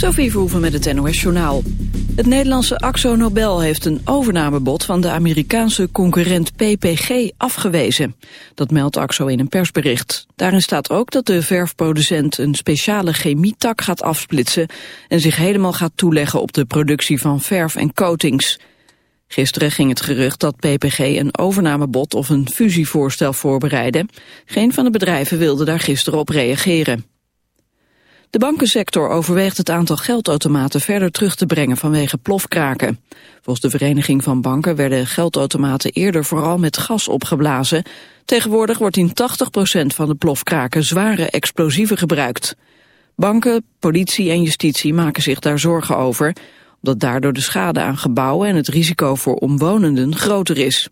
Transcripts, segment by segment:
Sophie Verhoeven met het NOS-journaal. Het Nederlandse Axo Nobel heeft een overnamebod van de Amerikaanse concurrent PPG afgewezen. Dat meldt Axo in een persbericht. Daarin staat ook dat de verfproducent een speciale chemietak gaat afsplitsen en zich helemaal gaat toeleggen op de productie van verf en coatings. Gisteren ging het gerucht dat PPG een overnamebod of een fusievoorstel voorbereidde. Geen van de bedrijven wilde daar gisteren op reageren. De bankensector overweegt het aantal geldautomaten verder terug te brengen vanwege plofkraken. Volgens de Vereniging van Banken werden geldautomaten eerder vooral met gas opgeblazen. Tegenwoordig wordt in 80% van de plofkraken zware explosieven gebruikt. Banken, politie en justitie maken zich daar zorgen over, omdat daardoor de schade aan gebouwen en het risico voor omwonenden groter is.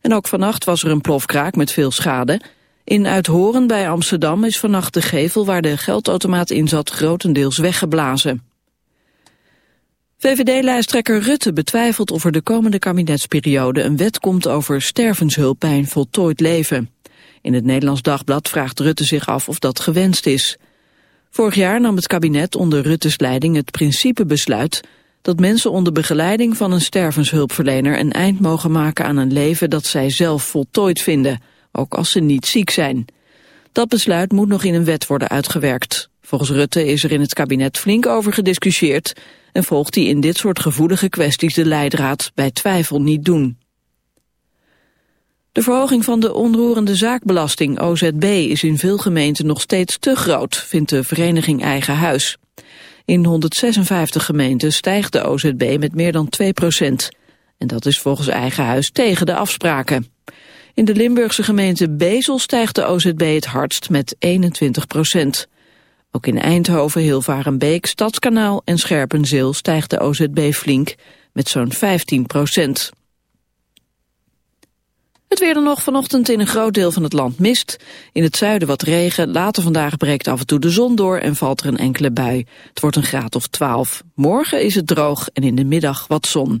En ook vannacht was er een plofkraak met veel schade. In Uithoren bij Amsterdam is vannacht de gevel waar de geldautomaat in zat grotendeels weggeblazen. VVD-lijsttrekker Rutte betwijfelt of er de komende kabinetsperiode een wet komt over stervenshulp bij een voltooid leven. In het Nederlands Dagblad vraagt Rutte zich af of dat gewenst is. Vorig jaar nam het kabinet onder Rutte's leiding het principebesluit dat mensen onder begeleiding van een stervenshulpverlener een eind mogen maken aan een leven dat zij zelf voltooid vinden ook als ze niet ziek zijn. Dat besluit moet nog in een wet worden uitgewerkt. Volgens Rutte is er in het kabinet flink over gediscussieerd... en volgt hij in dit soort gevoelige kwesties de leidraad bij twijfel niet doen. De verhoging van de onroerende zaakbelasting OZB is in veel gemeenten nog steeds te groot, vindt de vereniging Eigen Huis. In 156 gemeenten stijgt de OZB met meer dan 2 procent. En dat is volgens Eigen Huis tegen de afspraken. In de Limburgse gemeente Bezel stijgt de OZB het hardst met 21 procent. Ook in Eindhoven, Hilvarenbeek, Stadskanaal en Scherpenzeel stijgt de OZB flink met zo'n 15 procent. Het weer dan nog vanochtend in een groot deel van het land mist. In het zuiden wat regen, later vandaag breekt af en toe de zon door en valt er een enkele bui. Het wordt een graad of 12. Morgen is het droog en in de middag wat zon.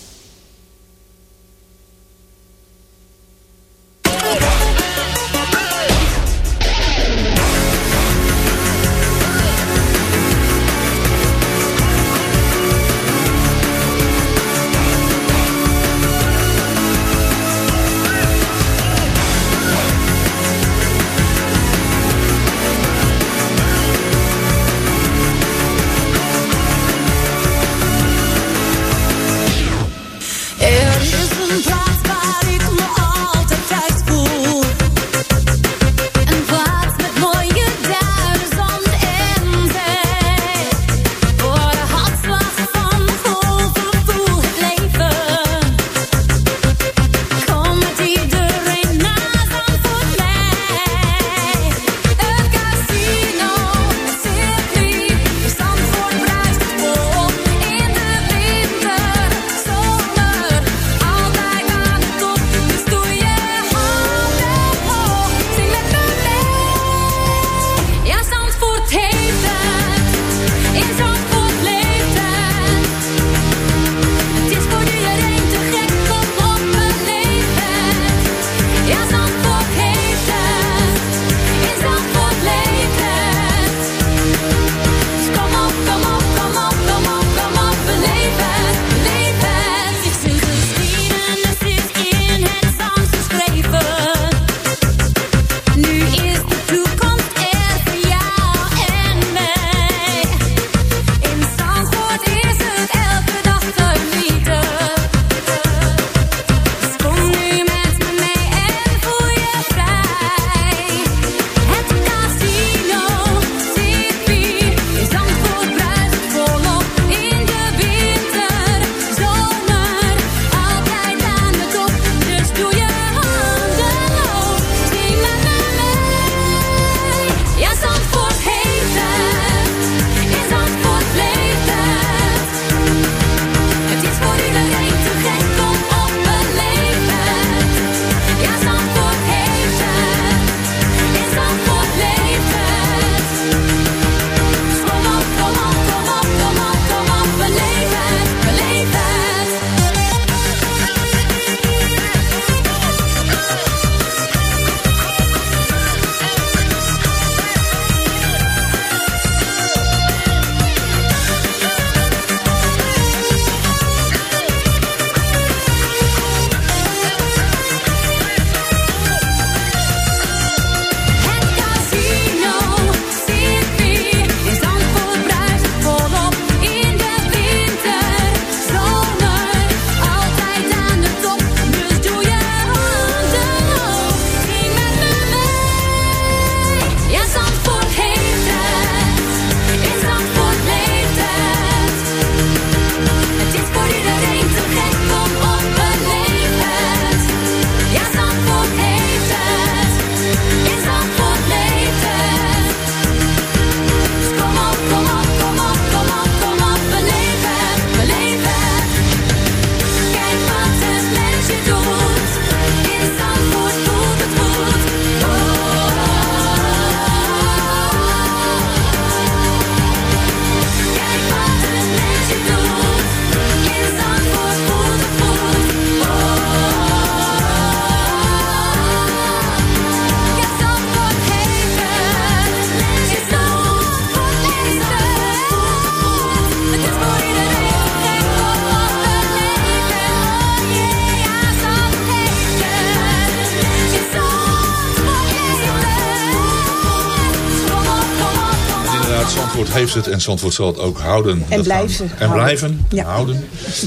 Heeft het en Zandvoort zal het ook houden. En Dat blijven gaan- En houden. blijven Ja. houden.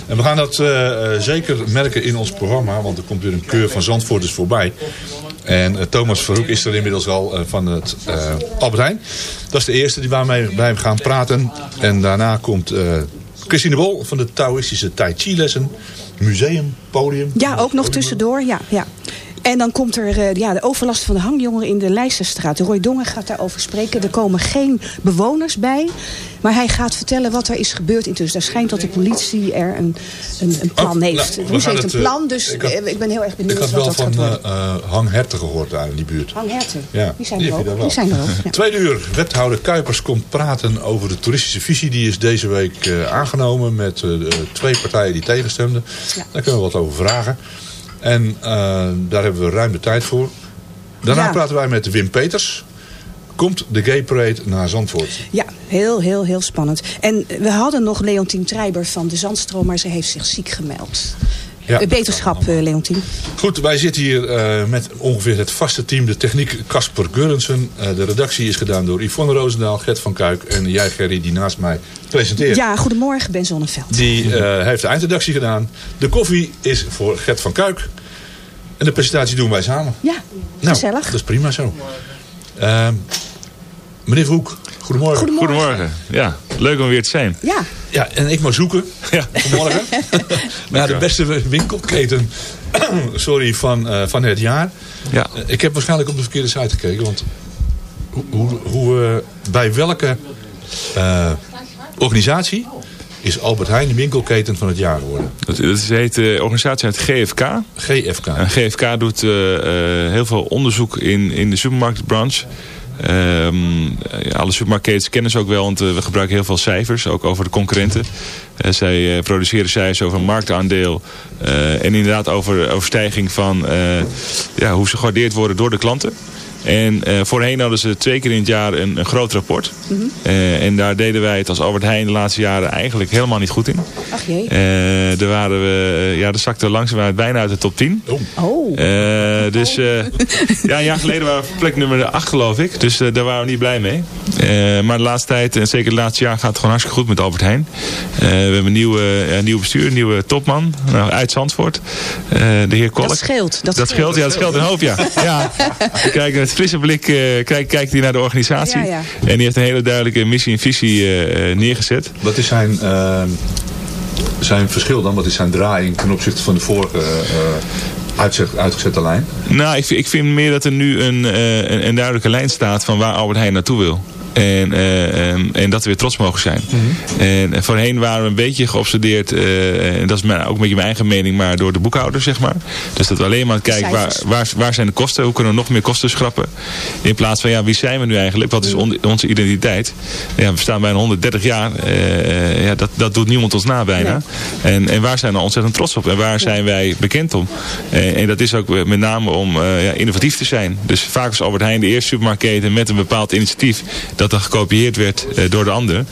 En we gaan dat eh, eh, zeker merken in ons programma, want er komt weer een keur van Zandvoorters voorbij. En eh, Thomas Verhoek is er inmiddels al van het Albert Heijn. Dat is de eerste die waarmee wij gaan praten. En daarna komt Christine Bol van de Taoïstische Tai Chi lessen. Museum, podium. Ja, ook nog tussendoor. Ja, ja. En dan komt er eh, ja, de overlast van de hangjongeren in de Leijsterstraat. Roy Dongen gaat daarover spreken. Er komen geen bewoners bij. Maar hij gaat vertellen wat er is gebeurd intussen. Er schijnt dat de politie er een, een, een plan Oh, nou, heeft. heet het, een eh, plan, dus ik had- eh, ik ben heel erg benieuwd Ik had wat wel dat gaat van worden. eh, eh, hangherten gehoord daar in die buurt. Hangherten, Ja, die zijn die er ook. daar Die wel. zijn er ook. Ja. Tweede uur, wethouder Kuipers komt praten over de toeristische visie. Die is deze week aangenomen met twee partijen die tegenstemden. Ja. Daar kunnen we wat over vragen. En eh, daar hebben we ruim de tijd voor. Daarna Ja. praten wij met Wim Peters. Komt de Gay Parade naar Zandvoort? Ja, heel, heel, heel spannend. En we hadden nog Leontien Treiber van de Zandstroom, maar ze heeft zich ziek gemeld. Ja. Beterschap, eh, Leontien. Goed, wij zitten hier eh, met ongeveer het vaste team. De techniek Casper Gurrensen. Eh, de redactie is gedaan door Yvonne Roosendaal, Gert van Kuik en jij Gerry die naast mij presenteert. Ja, goedemorgen, Ben Zonneveld. Die heeft de eindredactie gedaan. De koffie is voor Gert van Kuik. En de presentatie doen wij samen. Ja, Nou, gezellig. dat is prima zo. Meneer Verhoek, goedemorgen. Goedemorgen. Goedemorgen. Ja, leuk om weer te zijn. Ja, Ja, en ik maar zoeken Ja. vanmorgen naar de beste winkelketen sorry, van, eh, van het jaar. Ja. Eh, Ik heb waarschijnlijk op de verkeerde site gekeken. Want hoe, hoe, hoe, eh, bij welke eh, organisatie is Albert Heijn de winkelketen van het jaar geworden? Dat, dat is- heet de organisatie uit GFK. GFK. En GFK doet eh, eh, heel veel onderzoek in, in de supermarktbranche. Ehm, alle supermarktketens kennen ze ook wel, want eh, we gebruiken heel veel cijfers, ook over de concurrenten. Eh, zij eh, produceren cijfers over marktaandeel en inderdaad over, over stijging van ja, hoe ze gewaardeerd worden door de klanten. En eh, voorheen hadden ze twee keer in het jaar een, een groot rapport. Eh, en daar deden wij het als Albert Heijn de laatste jaren eigenlijk helemaal niet goed in. ach jee. Eh daar waren we, eh, ja, daar zakten we langzaam bijna uit de top 10. Oh, Eh, dus eh, ja, een jaar geleden waren we op plek nummer 8 geloof ik. Dus eh, daar waren we niet blij mee. Eh, maar de laatste tijd, en zeker het laatste jaar, gaat het gewoon hartstikke goed met Albert Heijn. Eh, we hebben een nieuwe, nieuw bestuur, een nieuwe topman nou, uit Zandvoort. Eh, de heer Kolk. dat scheelt. Dat, Dat scheelt, ja, dat scheelt een hoop, ja. ja. We kijken frisse blik eh, kijkt, kijkt hij naar de organisatie. Ja, ja. En die heeft een hele duidelijke missie en visie eh, eh, neergezet. Wat is zijn, eh, zijn verschil dan? Wat is zijn draaiing ten opzichte van de vorige eh, uitgezette lijn? Nou, ik, vind- ik vind meer dat er nu een, eh, een, een duidelijke lijn staat van waar Albert Heijn naartoe wil. En, eh, en, en dat we weer trots mogen zijn. En voorheen waren we een beetje geobsedeerd, eh, en dat is mijn, ook een beetje mijn eigen mening, maar door de boekhouder, zeg maar. Dus dat we alleen maar kijken waar, waar, waar zijn de kosten, hoe kunnen we nog meer kosten schrappen. In plaats van, ja, wie zijn we nu eigenlijk? Wat is on- onze identiteit? Ja, we staan bijna 130 jaar. eh, ja, dat, dat doet niemand ons na bijna. En, en waar zijn we ontzettend trots op? En waar zijn wij bekend om? En, dat is ook met name om eh, ja, innovatief te zijn. Dus vaak was Albert Heijn de eerste supermarktketen met een bepaald initiatief dat dan gekopieerd werd eh, door de ander.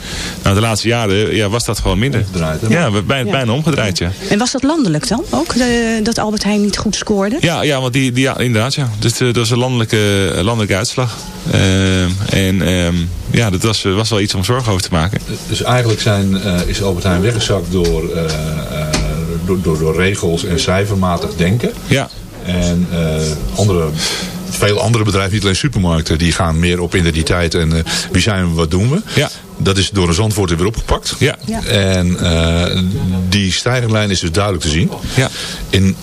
Nou, de laatste jaren ja, was dat gewoon minder. Omgedraaid, hè? Ja, bijna, bijna omgedraaid, ja. En was dat landelijk dan ook, de- dat Albert Heijn niet goed scoorde? Ja, ja want die, die, ja, inderdaad, ja. Dus eh, dat was een landelijke, eh, landelijke uitslag. Ehm, en ehm, ja, dat was, was wel iets om zorgen over te maken. Dus eigenlijk zijn, eh, is Albert Heijn weggezakt door, eh, eh, door, door, door regels en cijfermatig denken. Ja, En eh, andere, veel andere bedrijven, niet alleen supermarkten, die gaan meer op identiteit en eh, wie zijn we, wat doen we. Ja. Dat is door een zandwoord weer opgepakt. ja, Ja. En eh, die stijgerlijn is dus duidelijk te zien. ja. In,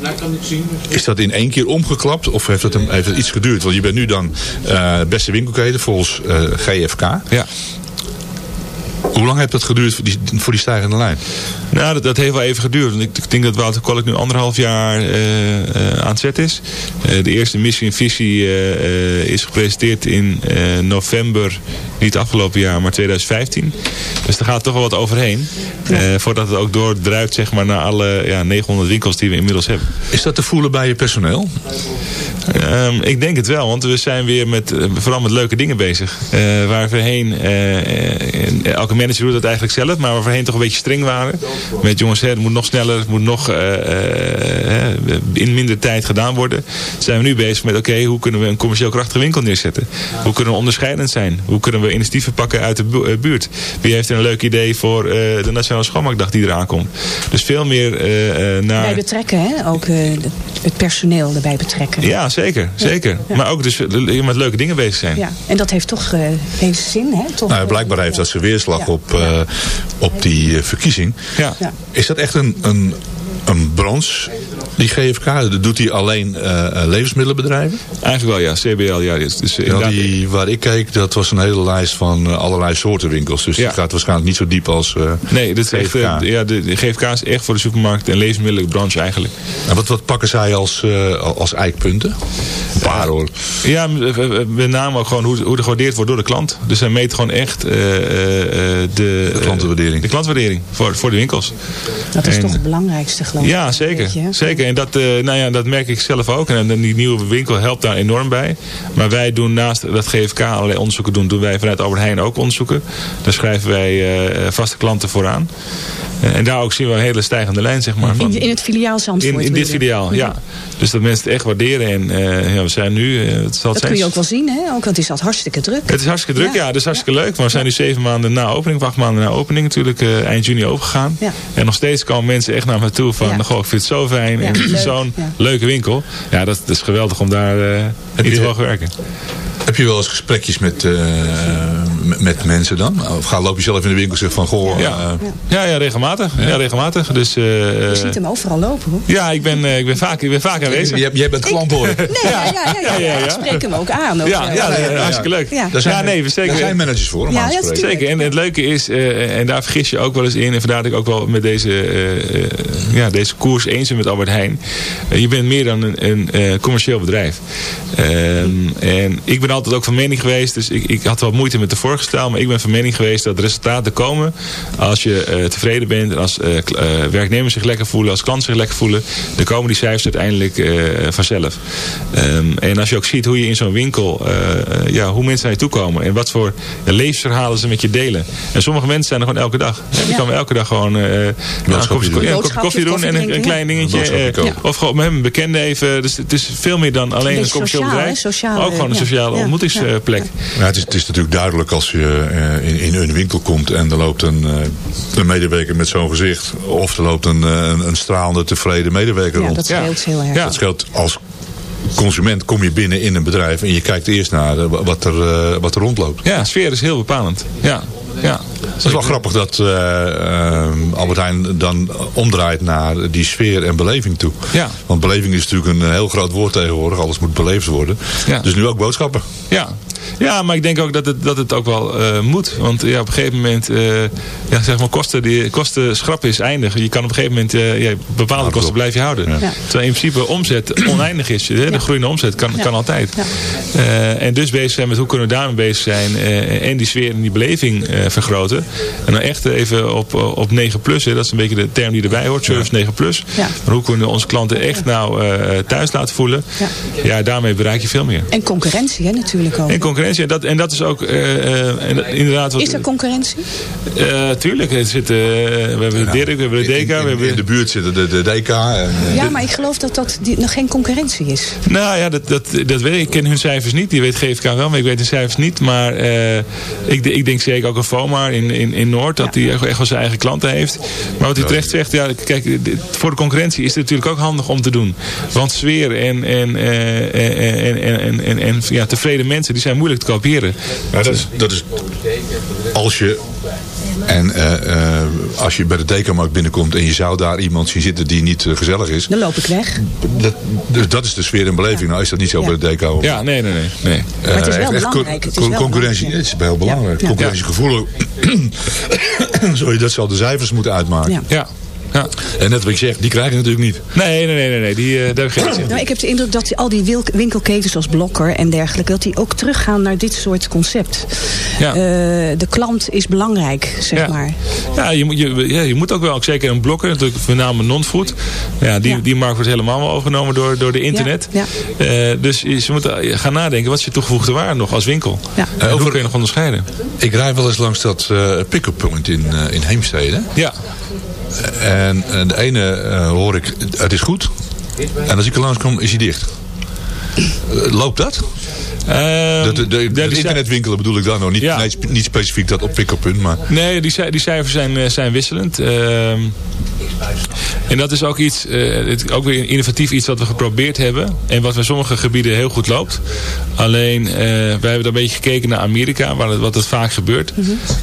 is dat in één keer omgeklapt of heeft het, een, heeft het iets geduurd? Want je bent nu dan eh, beste winkelketen volgens eh, GFK. ja. Hoe lang heeft dat geduurd voor die, voor die stijgende lijn? Nou, dat, dat heeft wel even geduurd. Want ik, ik denk dat Wouter Kolk nu anderhalf jaar eh, eh, aan het zet is. Eh, de eerste missie en visie eh, eh, is gepresenteerd in eh, november, niet afgelopen jaar, maar 2015. Dus daar gaat toch wel wat overheen. eh, voordat het ook doordruipt zeg maar, naar alle ja, 900 winkels die we inmiddels hebben. Is dat te voelen bij je personeel? Ehm, ik denk het wel, want we zijn weer met, vooral met leuke dingen bezig. Eh, waar elke manager manager doet dat eigenlijk zelf, maar waar we voorheen toch een beetje streng waren. Met jongens, hè, het moet nog sneller, het moet nog eh, eh, in minder tijd gedaan worden. Zijn we nu bezig met, oké, hoe kunnen we een commercieel krachtige winkel neerzetten? Hoe kunnen we onderscheidend zijn? Hoe kunnen we initiatieven pakken uit de bu- eh, buurt? Wie heeft een leuk idee voor eh, de Nationale Schoonmaakdag die eraan komt? Dus veel meer eh, eh, naar... Bij betrekken, hè? Ook eh, het personeel erbij betrekken. Ja, zeker. zeker. Ja. Maar ook dus eh, met leuke dingen bezig zijn. Ja, en dat heeft toch eh, heeft zin, hè? Toch, Nou, eh, blijkbaar heeft dat zijn weerslag. Op, eh, op die eh, verkiezing. Ja. Ja. Is dat echt een, een, een branche, die GFK? Doet die alleen eh, eh, levensmiddelenbedrijven? Eigenlijk wel, ja. CBL, ja. Dus, dus die, waar ik keek, dat was een hele lijst van eh, allerlei soorten winkels. Dus Ja. die gaat waarschijnlijk niet zo diep als eh, Nee, dit is echt, GFK. eh, ja, de, de GFK is echt voor de supermarkt en levensmiddelenbranche eigenlijk. En wat, wat pakken zij als, eh, als eikpunten? Een paar hoor. Ja, met name ook gewoon hoe, hoe er gewaardeerd wordt door de klant. Dus zij meten gewoon echt eh, eh, eh, de, De klantenwaardering. de klantwaardering voor, voor de winkels. Dat is En- toch het belangrijkste, geloof ik. Ja, zeker. beetje, zeker. En dat, eh, nou ja, dat merk ik zelf ook. En die nieuwe winkel helpt daar enorm bij. Maar wij doen naast dat GFK allerlei onderzoeken doen, doen wij vanuit Albert Heijn ook onderzoeken. Daar schrijven wij eh, vaste klanten vooraan. Eh, en daar ook zien we een hele stijgende lijn, zeg maar. Van, In, in het filiaal Zandvoort. in, in dit filiaal, ja. Dus dat mensen het echt waarderen. En eh, ja, we zijn nu... eh, het zal Dat kun je ook wel zien, hè? Ook, want het is al hartstikke druk. Het is hartstikke druk, ja. Dat is hartstikke leuk. Maar we zijn nu zeven maanden na opening, of acht maanden na opening natuurlijk, eh, eind juni opengegaan. En nog steeds komen mensen echt naar me toe van, goh, ik vind het zo fijn. Ja, zo'n ja. leuke winkel. Ja, dat, dat is geweldig om daar eh in te mogen werken. Heb je wel eens gesprekjes met, eh, met, mensen dan? Of ga, loop je zelf in de winkel en zeg van, goh... Ja, eh, ja, ja regelmatig. Ja. regelmatig. Dus, eh, Je ziet hem overal lopen, hoor. ja, ik ben, eh, ik ben, vaak, ik ben vaak aanwezig. jij, jij bent klant hoor. Nee, ja, ja, ja, ja, Ja, ja, ja. Ik spreek hem ook aan. Ook, Ja, eh, ja, ja, ja, hartstikke leuk. Ja. Daar zijn, Ja, nee, we steken- daar zijn managers voor om Ja, aan te dat is spreken. Zeker, en het leuke is, eh, en daar vergis je ook wel eens in, en vandaar dat ik ook wel met deze, eh, eh, ja, deze koers eens ben met Albert Heijn. Eh, je bent meer dan een, een eh, commercieel bedrijf. Ehm, en ik ben altijd ook van mening geweest, dus ik, ik had wel moeite met de vorige maar ik ben van mening geweest dat resultaten komen als je eh, tevreden bent, en als eh, eh, werknemers zich lekker voelen, als klanten zich lekker voelen, dan komen die cijfers uiteindelijk eh, vanzelf. Ehm, en als je ook ziet hoe je in zo'n winkel, ja, hoe mensen naar je toe komen en wat voor ja, levensverhalen ze met je delen. En sommige mensen zijn er gewoon elke dag. Hè, Die Ja. komen elke dag gewoon eh, nou, een kopje, doen. ja, een kopje Boodschapje, koffie doen en een, klein ja. dingetje. Eh. Of gewoon met een bekende even. Dus het is veel meer dan alleen een commercieel bedrijf. Sociale, maar ook gewoon een ja. sociale Ja. ontmoetingsplek. Ja, het, is, het is natuurlijk duidelijk als je eh, in, in een winkel komt en er loopt een, eh, een medewerker met zo'n gezicht. Of er loopt een, eh, een, een stralende, tevreden medewerker Ja, rond. dat Ja. scheelt heel erg. Ja. Dat scheelt als consument kom je binnen in een bedrijf en je kijkt eerst naar wat er, eh, wat er rondloopt. Ja, sfeer is heel bepalend. Ja, ja. Het is wel grappig dat eh, eh, Albert Heijn dan omdraait naar die sfeer en beleving toe. Ja. Want beleving is natuurlijk een heel groot woord tegenwoordig. Alles moet beleefd worden. Ja. Dus nu ook boodschappen. Ja. Ja, maar ik denk ook dat het, dat het ook wel eh, moet. Want ja, op een gegeven moment, eh, ja, zeg maar, kosten, die, kosten schrappen is eindig. Je kan op een gegeven moment, eh, ja, bepaalde kosten blijf je houden. Ja. Ja. Terwijl in principe omzet oneindig is. Hè? De Ja. groeiende omzet kan, Ja. kan altijd. Ja. Eh, en dus bezig zijn met hoe kunnen we daarmee bezig zijn. eh, en die sfeer en die beleving eh, vergroten. En dan echt even op, op 9 plus. Hè? Dat is een beetje de term die erbij hoort. Service 9 plus. Ja. Maar hoe kunnen we onze klanten echt nou eh, thuis laten voelen. Ja. Ja, daarmee bereik je veel meer. En concurrentie, hè, natuurlijk ook. En concurrentie, en dat, en dat is ook eh, eh, en dat- inderdaad wat... Is er concurrentie? Eh, tuurlijk, er zit, eh, we hebben de Dirk, we hebben de DK, In, we in, hebben... in de buurt zitten de, de DK. En, eh, Ja, maar ik geloof dat dat die, nog geen concurrentie is. Nou ja, dat, dat, dat weet ik. Ik ken hun cijfers niet. Die weet GFK wel, maar ik weet de cijfers niet. Maar eh, ik, ik denk zeker ook een FOMA in, in, in Noord. Dat hij echt wel zijn eigen klanten heeft. Maar wat u terecht zegt. Ja, kijk, dit- voor de concurrentie is het natuurlijk ook handig om te doen. Want sfeer en, en, eh, en, en, en, en, en ja, tevreden mensen die zijn moeilijk te kopiëren. Dat, is, dat is als je en eh, eh, als je bij de dekenmarkt binnenkomt en je zou daar iemand zien zitten die niet eh, gezellig is. Dan loop ik weg. Dat, dus dat is de sfeer en beleving. Nou is dat niet zo Ja. bij de deko. Ja, nee, nee, nee. nee. Maar het is wel echt- belangrijk. Het is con- wel concurrentie, belangrijk, het is heel belangrijk. Ja. Concurrentiegevoelig. Sorry, dat zal de cijfers moeten uitmaken. Ja. Ja. En net wat ik zeg, die krijg je natuurlijk niet. Nee, nee, nee, nee, nee. Die, uh, daar geen Nou, ik heb de indruk dat die, al die wil- winkelketens als Blokker en dergelijke... dat die ook teruggaan naar dit soort concept. Ja. Eh, de klant is belangrijk, zeg Ja. maar. Ja, je moet, je, ja, je moet ook wel, ook zeker een blokker, natuurlijk met name non-food. Ja, die, Ja. die markt wordt helemaal wel overgenomen door, door de internet. Ja, Eh, dus je- ze moeten gaan nadenken, wat is je toegevoegde waarde nog als winkel? Ja. En hoe over- kun je nog onderscheiden? Ik rijd wel eens langs dat eh, pick-up point in, eh, in Heemstede. Ja, En eh, de ene eh, hoor ik, het is goed. En als ik er langs kom, is hij dicht. Eh, loopt dat? Ehm, de, de, internetwinkelen bedoel ik dan nog. Niet, Ja. nee, spe- niet specifiek dat op pick-up punt, maar... Nee, die, die cijfers zijn, eh, zijn wisselend. Ehm, en dat is ook iets, eh, het, ook weer innovatief iets wat we geprobeerd hebben. En wat bij sommige gebieden heel goed loopt. Alleen, eh, wij hebben dan een beetje gekeken naar Amerika, waar het, wat het vaak gebeurt.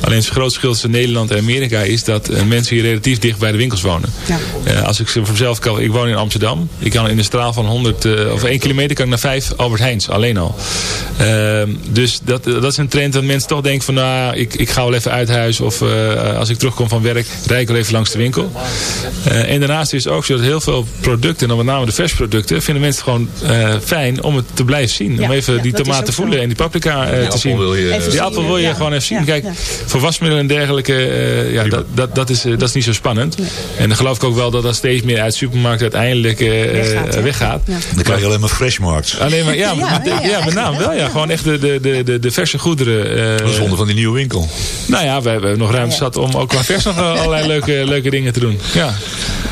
Alleen het grootste verschil tussen Nederland en Amerika is dat mensen hier relatief dicht bij de winkels wonen. Ja. Eh, als ik voor mezelf kan, ik woon in Amsterdam. Ik kan in een straal van 100 eh, of 1 kilometer kan ik naar 5 Albert Heijns, alleen al. Ehm, dus dat, dat is een trend dat mensen toch denken van nou, ik, ik ga wel even uit huis. Of eh, als ik terugkom van werk, rijd ik wel even langs de winkel. Eh, en daarnaast is het ook zo dat heel veel producten, en dan met name de versproducten, vinden mensen gewoon eh, fijn om het te blijven zien. Ja, om even ja, die tomaten ook voelen zo. en die paprika eh, te appel zien. wil je, Even die appel wil je ja. gewoon even zien. Ja, Kijk, ja. voor wasmiddelen en dergelijke, eh, ja, dat, dat, dat, is, dat is niet zo spannend. En dan geloof ik ook wel dat dat steeds meer uit supermarkt uiteindelijk eh, Weggaat, weggaat. Ja. Dan krijg je alleen maar Alleen maar, ja, Ja, ja, ja, ja, met name wel. Ja. Gewoon echt de, de, de, de, verse goederen. eh, Dat is zonde van die nieuwe winkel. nou ja, we hebben nog ruimte zat om ook qua vers nog eh, allerlei leuke, leuke dingen te doen. Ja.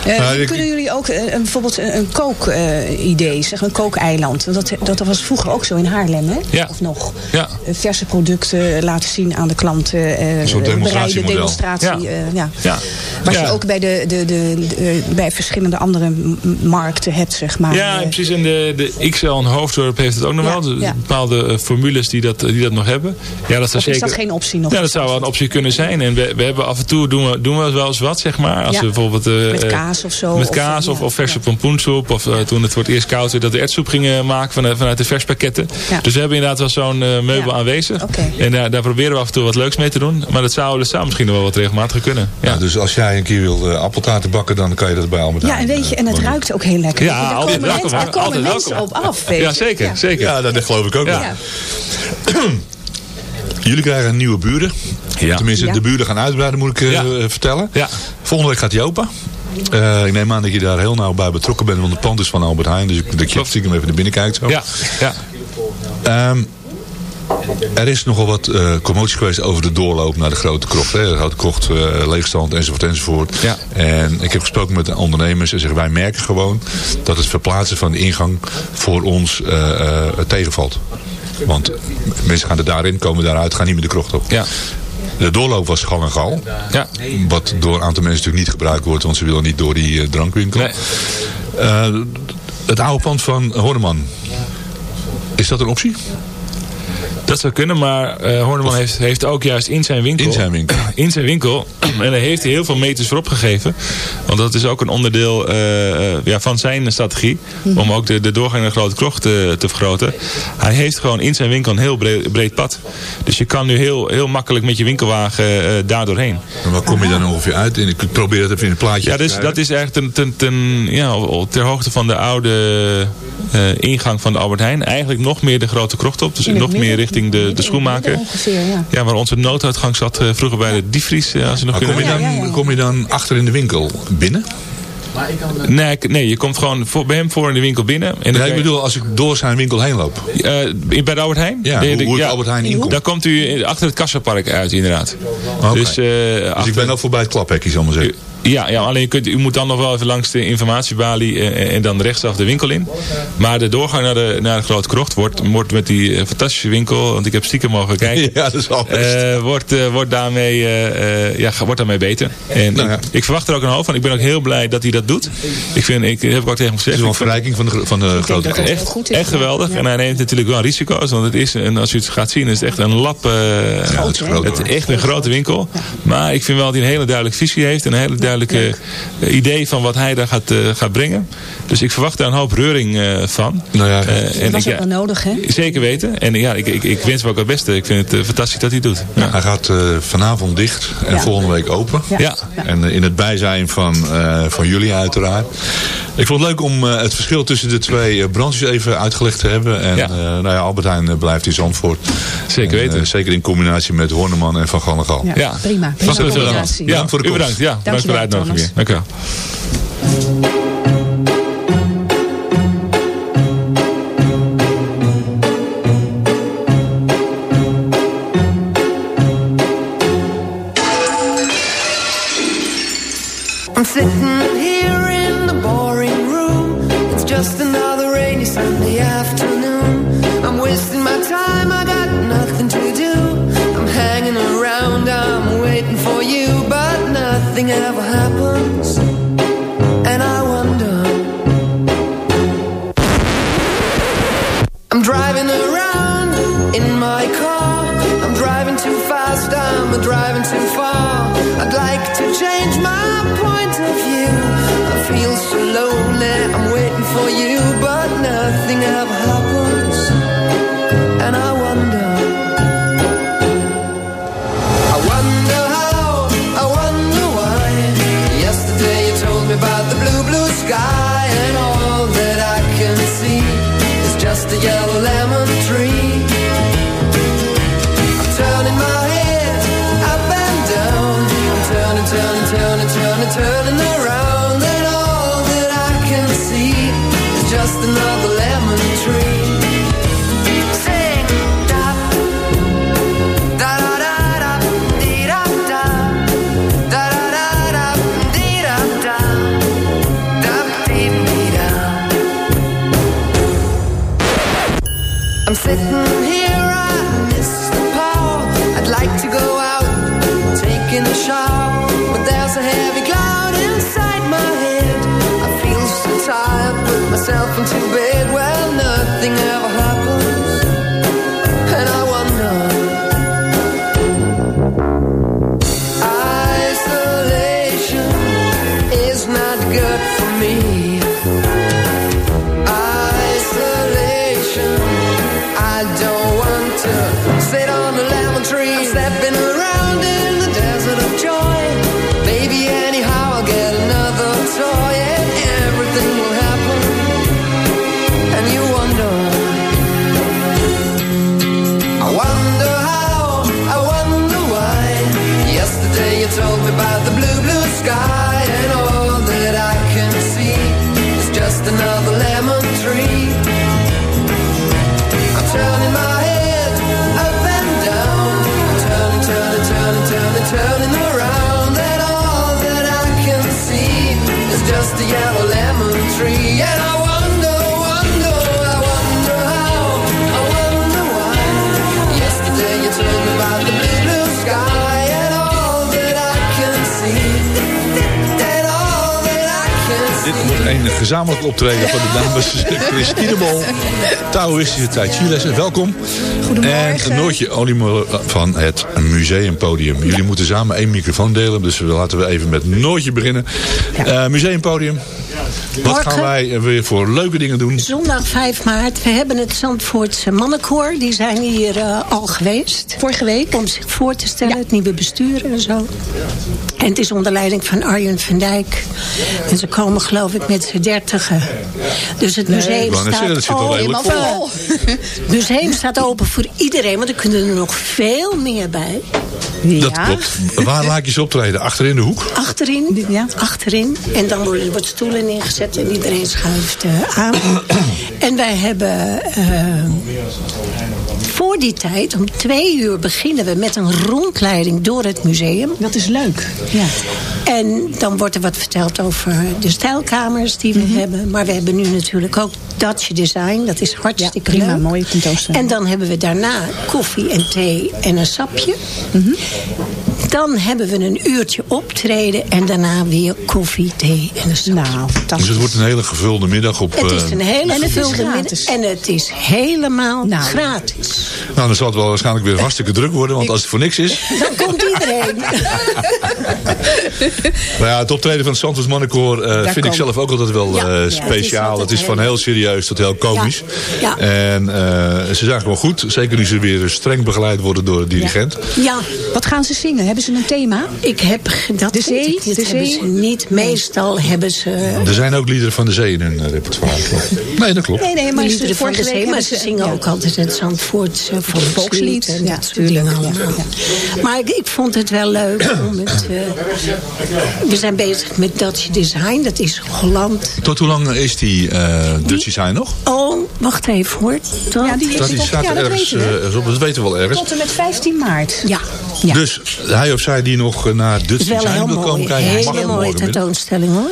Eh, Nou, ik- kunnen jullie ook eh, een- bijvoorbeeld een, kookidee, zeg een kookeiland? Want Dat, dat was vroeger ook zo in Haarlem, hè? Ja. Of nog? Ja. Eh, verse producten laten zien aan de klanten. eh soort bereiden, demonstratiemodel. demonstratie. Ja. eh, ja. Ja. Wat Ja. je ook bij, de, de, de, de- bij verschillende andere markten hebt, zeg maar. Ja, Eh, precies. En de, de XL en Hoofddorp heeft het ook nog Ja, wel. De- ja. Bepaalde eh, formules die dat, die dat nog hebben. Ja, dat zou Of is zeker... dat geen optie nog? Ja, dat zou wel een optie kunnen zijn. En we, we hebben af en toe doen we, doen we wel eens wat, zeg maar. Als Ja. we bijvoorbeeld... eh, Met eh, kaas of zo, Met kaas of, ja, of verse ja. pompoensoep. Of toen het voor het eerst koud werd dat we ertsoep gingen maken vanuit, vanuit de verspakketten. Ja. Dus we hebben inderdaad wel zo'n eh, meubel Ja. aanwezig. En daar, daar proberen we af en toe wat leuks mee te doen. Maar dat zou, dat zou misschien nog wel wat regelmatig kunnen. Ja, dus als jij een keer wil appeltaarten bakken, dan kan je dat bij Albert Ja, en weet je, en het ruikt ook heel lekker. Ja, daar altijd komen welkom, daar komen Altijd mensen welkom. op af, ja zeker. Ja. zeker. Ja, dat, dat geloof ik ook Ja. wel. Ja. Jullie krijgen nieuwe buren. Ja. Tenminste, Ja. de buren gaan uitbreiden, moet ik eh, vertellen. Ja. Volgende week gaat die open. Eh, ik neem aan dat je daar heel nauw bij betrokken bent, want het pand is van Albert Heijn. Dus ik- dat je stiekem even naar binnen kijkt. Zo. Ja, ja. Ehm, er is nogal wat eh, commotie geweest over de doorloop naar de grote krocht. Hè. De grote krocht, eh, leegstand enzovoort enzovoort. Ja. En ik heb gesproken met de ondernemers en zeggen wij merken gewoon dat het verplaatsen van de ingang voor ons eh, tegenvalt. Want mensen gaan er daarin, komen daaruit, gaan niet meer de krocht op. Ja. De doorloop was gang en gal. Ja. Wat door een aantal mensen natuurlijk niet gebruikt wordt, want ze willen niet door die drankwinkel. Nee. Het oude pand van Horneman. Is dat een optie? Dat zou kunnen, maar eh Horneman heeft, heeft ook juist in zijn winkel... In zijn winkel. In zijn winkel. En daar heeft hij heel veel meters voor opgegeven. Want dat is ook een onderdeel eh, eh, ja, van zijn strategie. Om ook de, de doorgang naar de grote krocht te, te vergroten. Hij heeft gewoon in zijn winkel een heel breed, breed pad. Dus je kan nu heel, heel makkelijk met je winkelwagen eh daar doorheen. En waar kom je dan ongeveer uit? En ik probeer het even in het plaatje Ja, te dus, dat is echt ten, ten, ten, ja, ter hoogte van de oude eh, ingang van de Albert Heijn. Eigenlijk nog meer de grote krocht op. Dus nog meer midden. Richting de, de schoenmaker. Ongeveer, ja. Ja, waar onze nooduitgang zat eh, vroeger bij de diefries. eh, als je nog kom je, dan, kom je dan achter in de winkel binnen? Nee, ik- nee, je komt gewoon voor, bij hem voor in de winkel binnen. En kan ik je- bedoel, als ik door zijn winkel heen loop. eh, bij de Albert Heijn? Ja, De- de- hoe Albert Heijn inkomt. Dan komt u achter het kassapark uit, inderdaad. Oké. Dus, eh, Dus achter- ik ben ook voorbij het klaphekje, zal ik maar zeggen. Ja, ja alleen je kunt, u moet dan nog wel even langs de informatiebalie en, en dan rechtsaf de winkel in. Maar de doorgang naar de, naar de Grote Krocht wordt, wordt met die eh, fantastische winkel, want ik heb stiekem mogen kijken. Ja, dat is al best. eh, wordt, eh, wordt, daarmee, eh, eh, ja, wordt daarmee beter. En Nou ja. ik, ik verwacht er ook een hoop van. Ik ben ook heel blij dat hij dat doet. Ik vind, ik heb ook tegen hem Het gezegd. is wel een verrijking van de, van de grote het krocht. Echt, goed is. echt geweldig. Ja. En hij neemt natuurlijk wel risico's. Want het is, en als u het gaat zien, is het echt een lap. eh, Ja, het is groot het is echt een grote winkel. Maar ik vind wel dat hij een hele duidelijke visie heeft. En een hele duidelijke duidelijk eh, idee van wat hij daar gaat, eh, gaat brengen. Dus ik verwacht daar een hoop reuring eh, van. Nou ja, Eh, en Dat is ook wel nodig, hè? Zeker weten. En ja, ik, ik, ik wens hem ook het beste. Ik vind het fantastisch dat hij het doet. Ja. Hij gaat eh, vanavond dicht en Ja. volgende week open. Ja. En in het bijzijn van, eh, van jullie uiteraard. Ik vond het leuk om eh, het verschil tussen de twee eh, branches even uitgelegd te hebben. En Ja. eh, nou ja, Albert Heijn blijft in Zandvoort. Zeker En, weten. zeker in combinatie met Horneman en Van Gallengal. Ja, Ja. prima. Prima bedankt. combinatie. Ja, Bedankt voor de u komst. bedankt. Ja, bedankt voor de uitnodiging. Dank u wel. Myself into bed. Well, nothing ever happens, een gezamenlijk optreden van de dames Christine Bol, Taoïstische Tai Chi. Welkom. Goedemorgen. En Noortje Oliemoller van het Museumpodium. Jullie moeten samen één microfoon delen, dus laten we even met Noortje beginnen. Eh, museumpodium. Wat gaan wij er weer voor leuke dingen doen? Zondag 5 maart. We hebben het Zandvoortse mannenkoor. Die zijn hier eh, al geweest. Vorige week. Om zich voor te stellen. Het nieuwe bestuur en zo. En het is onder leiding van Arjen van Dijk. En ze komen geloof ik met z'n dertigen. Dus het museum staat dat zit wel open. redelijk vol. Het museum staat open voor iedereen. Want er kunnen er nog veel meer bij. Dat klopt. Waar laat je ze optreden? Achter in de hoek? Achterin. Ja. Achterin. En dan worden er wat stoelen neergezet en iedereen schuift eh, aan. en wij hebben... eh, voor die tijd, om twee uur, beginnen we met een rondleiding door het museum. Dat is leuk. Ja. En dan wordt er wat verteld over de stijlkamers die we Mhm. hebben. Maar we hebben nu natuurlijk ook Dutch Design. Dat is hartstikke prima, leuk. mooie tentoonstelling. En dan hebben we daarna koffie en thee en een sapje. Mhm. Dan hebben we een uurtje optreden en daarna weer koffie, thee en een Nou, Dus het wordt een hele gevulde middag op... Het is eh, een hele gevulde middag. En het is helemaal Nou. gratis. nou, dan zal het wel waarschijnlijk weer hartstikke druk worden. Want als het voor niks is... Dan komt iedereen. Nou ja, het optreden van het Santos Mannenkoor eh, vind ik zelf ook altijd wel Ja, eh, ja, het is speciaal. het is van heel- serieus tot heel komisch. Ja, ja. En eh, ze zijn gewoon goed. Zeker nu ze weer streng begeleid worden door de dirigent. Ja, Wat gaan ze zingen? Hebben ze een thema? ik heb... Dat De zee? ik niet. De zee? ze niet. Meestal hebben ze... Er zijn ook liederen van de zee in hun eh, repertoire. klopt. Nee, dat klopt. Nee, nee, de maar ze, liederen van de zee, maar ze zingen ja. ook altijd het Zandvoortse volkslied volkslied, en ja, dat soort tuurlijk, dingen ja, allemaal. Maar ik, ik vond het wel leuk om het... eh, we zijn bezig met Dutch Design, dat is Holland. Tot hoe lang is die uh, Dutch Design nog? Oh, wacht even hoor. Tot, Ja, die is Dat die tot- staat ja, er dat ergens, weten we. eh, ergens op. Dat weten we wel ergens. Tot en met 15 maart. ja, Ja. Dus hij of zij die nog eh, naar Dutch het Design heel wil komen mooi. kijken, Hele mooie tentoonstelling hoor.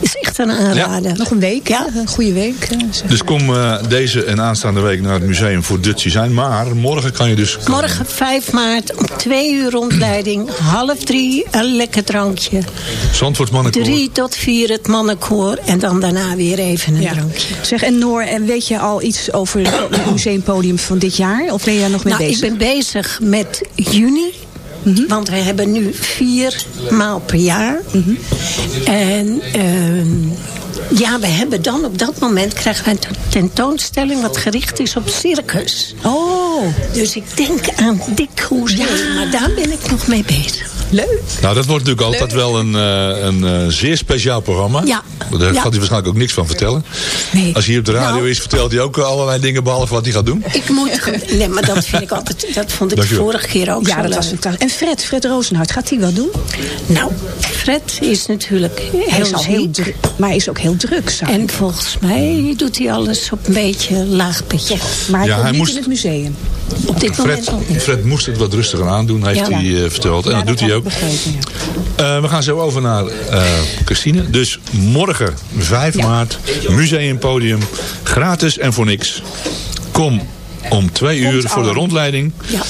Is echt een aanrader. Nog een week, Ja. een goede week. eh, zeg. Dus kom eh, deze en aanstaande week naar het museum voor Dutch Design. Maar morgen kan je dus... komen. Morgen 5 maart om 2 uur rondleiding. Half drie een lekker drankje. Zandvoort Mannenkoor. 3 tot 4 het mannenkoor. En dan daarna weer even een Ja. drankje. Zeg, en Noor, en weet je al iets over het museumpodium van dit jaar? Of ben je daar nog mee Nou, ik bezig? ben bezig met juni. Want we hebben nu vier maal per jaar. En ehm, ja, we hebben dan op dat moment krijgen we een tentoonstelling wat gericht is op circus. Oh, Dus ik denk aan Dick Hoezee, maar daar ben ik nog mee bezig. Leuk. Nou, dat wordt natuurlijk altijd wel een, eh, een eh, zeer speciaal programma. Ja. Daar Ja. gaat hij waarschijnlijk ook niks van vertellen. Nee. Als hij hier op de radio Nou. is, vertelt hij ook allerlei dingen behalve wat hij gaat doen. Ik moet... Nee, maar dat vind ik altijd... Dat vond ik de vorige keer ook Ja, zo dat was fantastisch. En Fred, Fred Rozenhart, gaat hij wel doen? Nou, Fred is natuurlijk Hij is heel al heel druk, maar hij is ook heel druk, zou En ik. volgens mij doet hij alles op een beetje laag pitje. Maar hij Ja, komt hij niet moest- in het museum. Op dit moment Fred, niet. Fred moest het wat rustiger aandoen, heeft Ja. hij eh, verteld. En Ja, dat doet hij had ook. ik begrepen, ja. Eh, we gaan zo over naar eh, Christine. Dus morgen, 5 Ja. maart, museumpodium. Gratis en voor niks. Kom om twee uur voor de rondleiding. Ja.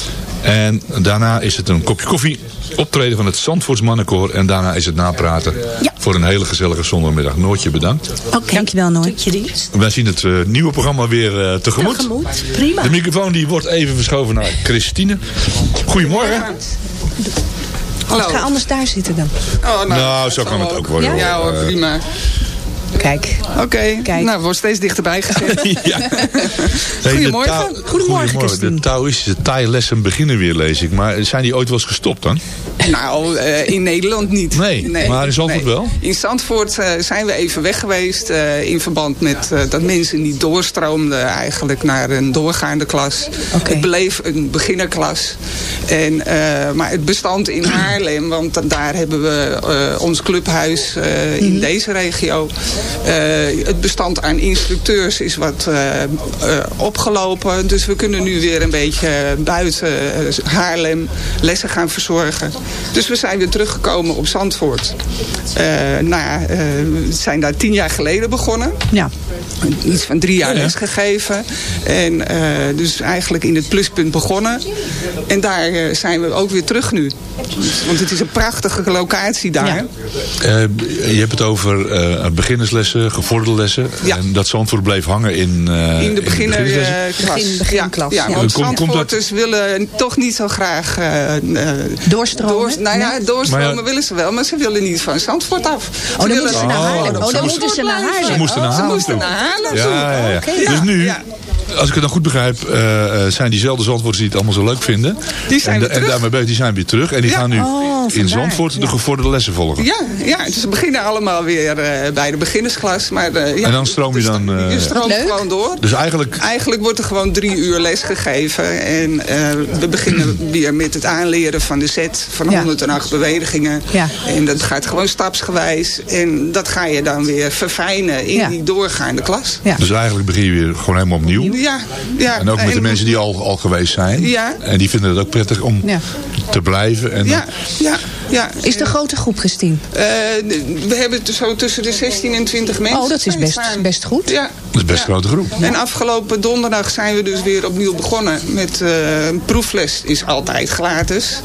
En daarna is het een kopje koffie. Optreden van het Zandvoorts Mannenkoor. En daarna is het napraten. Ja. Voor een hele gezellige zondagmiddag. Noortje bedankt. Oké. Dankjewel, Noor. Doet je dienst. Wij zien het eh, nieuwe programma weer eh, tegemoet. Tegemoet. Prima. De microfoon die wordt even verschoven naar Christine. Goedemorgen. Ik ga anders daar zitten dan. Oh, Nou, zo dat kan het ook worden, hoor. Ja hoor, Eh, prima. Kijk. Oké, nou, wordt steeds dichterbij gezet. ja. Hey, de Goedemorgen. Goedemorgen. De Taoïstische Thai-lessen beginnen weer, lees ik. Maar zijn die ooit wel eens gestopt dan? nou, eh, in Nederland niet. Nee, maar in Zandvoort wel? In Zandvoort eh, zijn we even weg geweest eh, in verband met eh, dat mensen niet doorstroomden eigenlijk naar een doorgaande klas. Oké. Het bleef een beginnerklas. En, eh, maar het bestand in Haarlem, want da- daar hebben we eh, ons clubhuis eh, in deze regio. Eh, het bestand aan instructeurs is wat eh, eh, opgelopen. Dus we kunnen nu weer een beetje buiten Haarlem lessen gaan verzorgen. Dus we zijn weer teruggekomen op Zandvoort. Eh, nou ja, eh, we zijn daar tien jaar geleden begonnen. Ja. Iets van drie jaar Ja, ja. les gegeven. En eh, dus eigenlijk in het pluspunt begonnen. En daar zijn we ook weer terug nu. Want het is een prachtige locatie daar. Ja. Eh, je hebt het over eh, beginnerslessen, gevorderde lessen. Ja. En dat Zandvoort bleef hangen in, eh In de beginnerklas. Begin- beginklas, Ja, ja. want Kom- komt dat- Zandvoorters willen toch niet zo graag... eh, eh, Doorstromen? Door, nou ja, Nee? doorstromen Maar willen ze wel, maar ze willen niet van Zandvoort af. Oh, dan willen moeten ze naar Haarlem. gewoon op Oh, dan moeten ze naar. Haarlem. Ze moesten naar Oh, Haarlem Ze moesten toe. naar Haarlem Ja, ja. Dus nu, ja. als ik het dan goed begrijp, eh, eh, zijn diezelfde Zandvoorters die het allemaal zo leuk vinden. Die zijn en, daarmee bezig, die zijn weer terug. En die Ja. gaan nu Oh, in. Zandvoort de gevorderde lessen volgen. Ja, ja, dus ze beginnen allemaal weer eh, bij de beginnersklas. Maar, eh, ja, En dan stroom je dus dan, eh, je stroomt Leuk. gewoon door. Dus eigenlijk, Eigenlijk wordt er gewoon drie uur les gegeven. En eh, we beginnen weer met het aanleren van de set van Ja. 108 bewegingen. Ja. En dat gaat gewoon stapsgewijs. En dat ga je dan weer verfijnen in Ja. die doorgaande klas. Ja. dus eigenlijk begin je weer gewoon helemaal opnieuw. Ja, ja. En ook met de mensen die al, al geweest zijn. Ja. En die vinden het ook prettig om Ja. Te blijven. En Ja, ja, ja. Is het een grote groep, Christine? Eh, we hebben zo tussen de 16 en 20 mensen. Oh, dat is best, best goed. Ja. dat is best een Ja. grote groep. En afgelopen donderdag zijn we dus weer opnieuw begonnen met eh, een proefles. Is altijd gratis.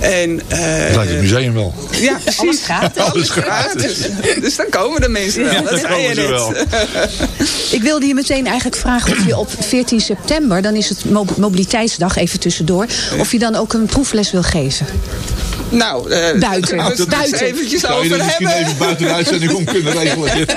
En, eh, Het lijkt het museum wel. Ja, precies. Alles gratis. Alles gratis. Dus dan komen de mensen wel. Ja, dat zei je wel. Ik wilde je meteen eigenlijk vragen of je op 14 september, dan is het mo- mobiliteitsdag even tussendoor, of je dan ook een proefles wil geven. Nou, eh, Buiten. we het Buiten. eventjes Zou je over er misschien hebben. even buiten de uitzending om kunnen regelen?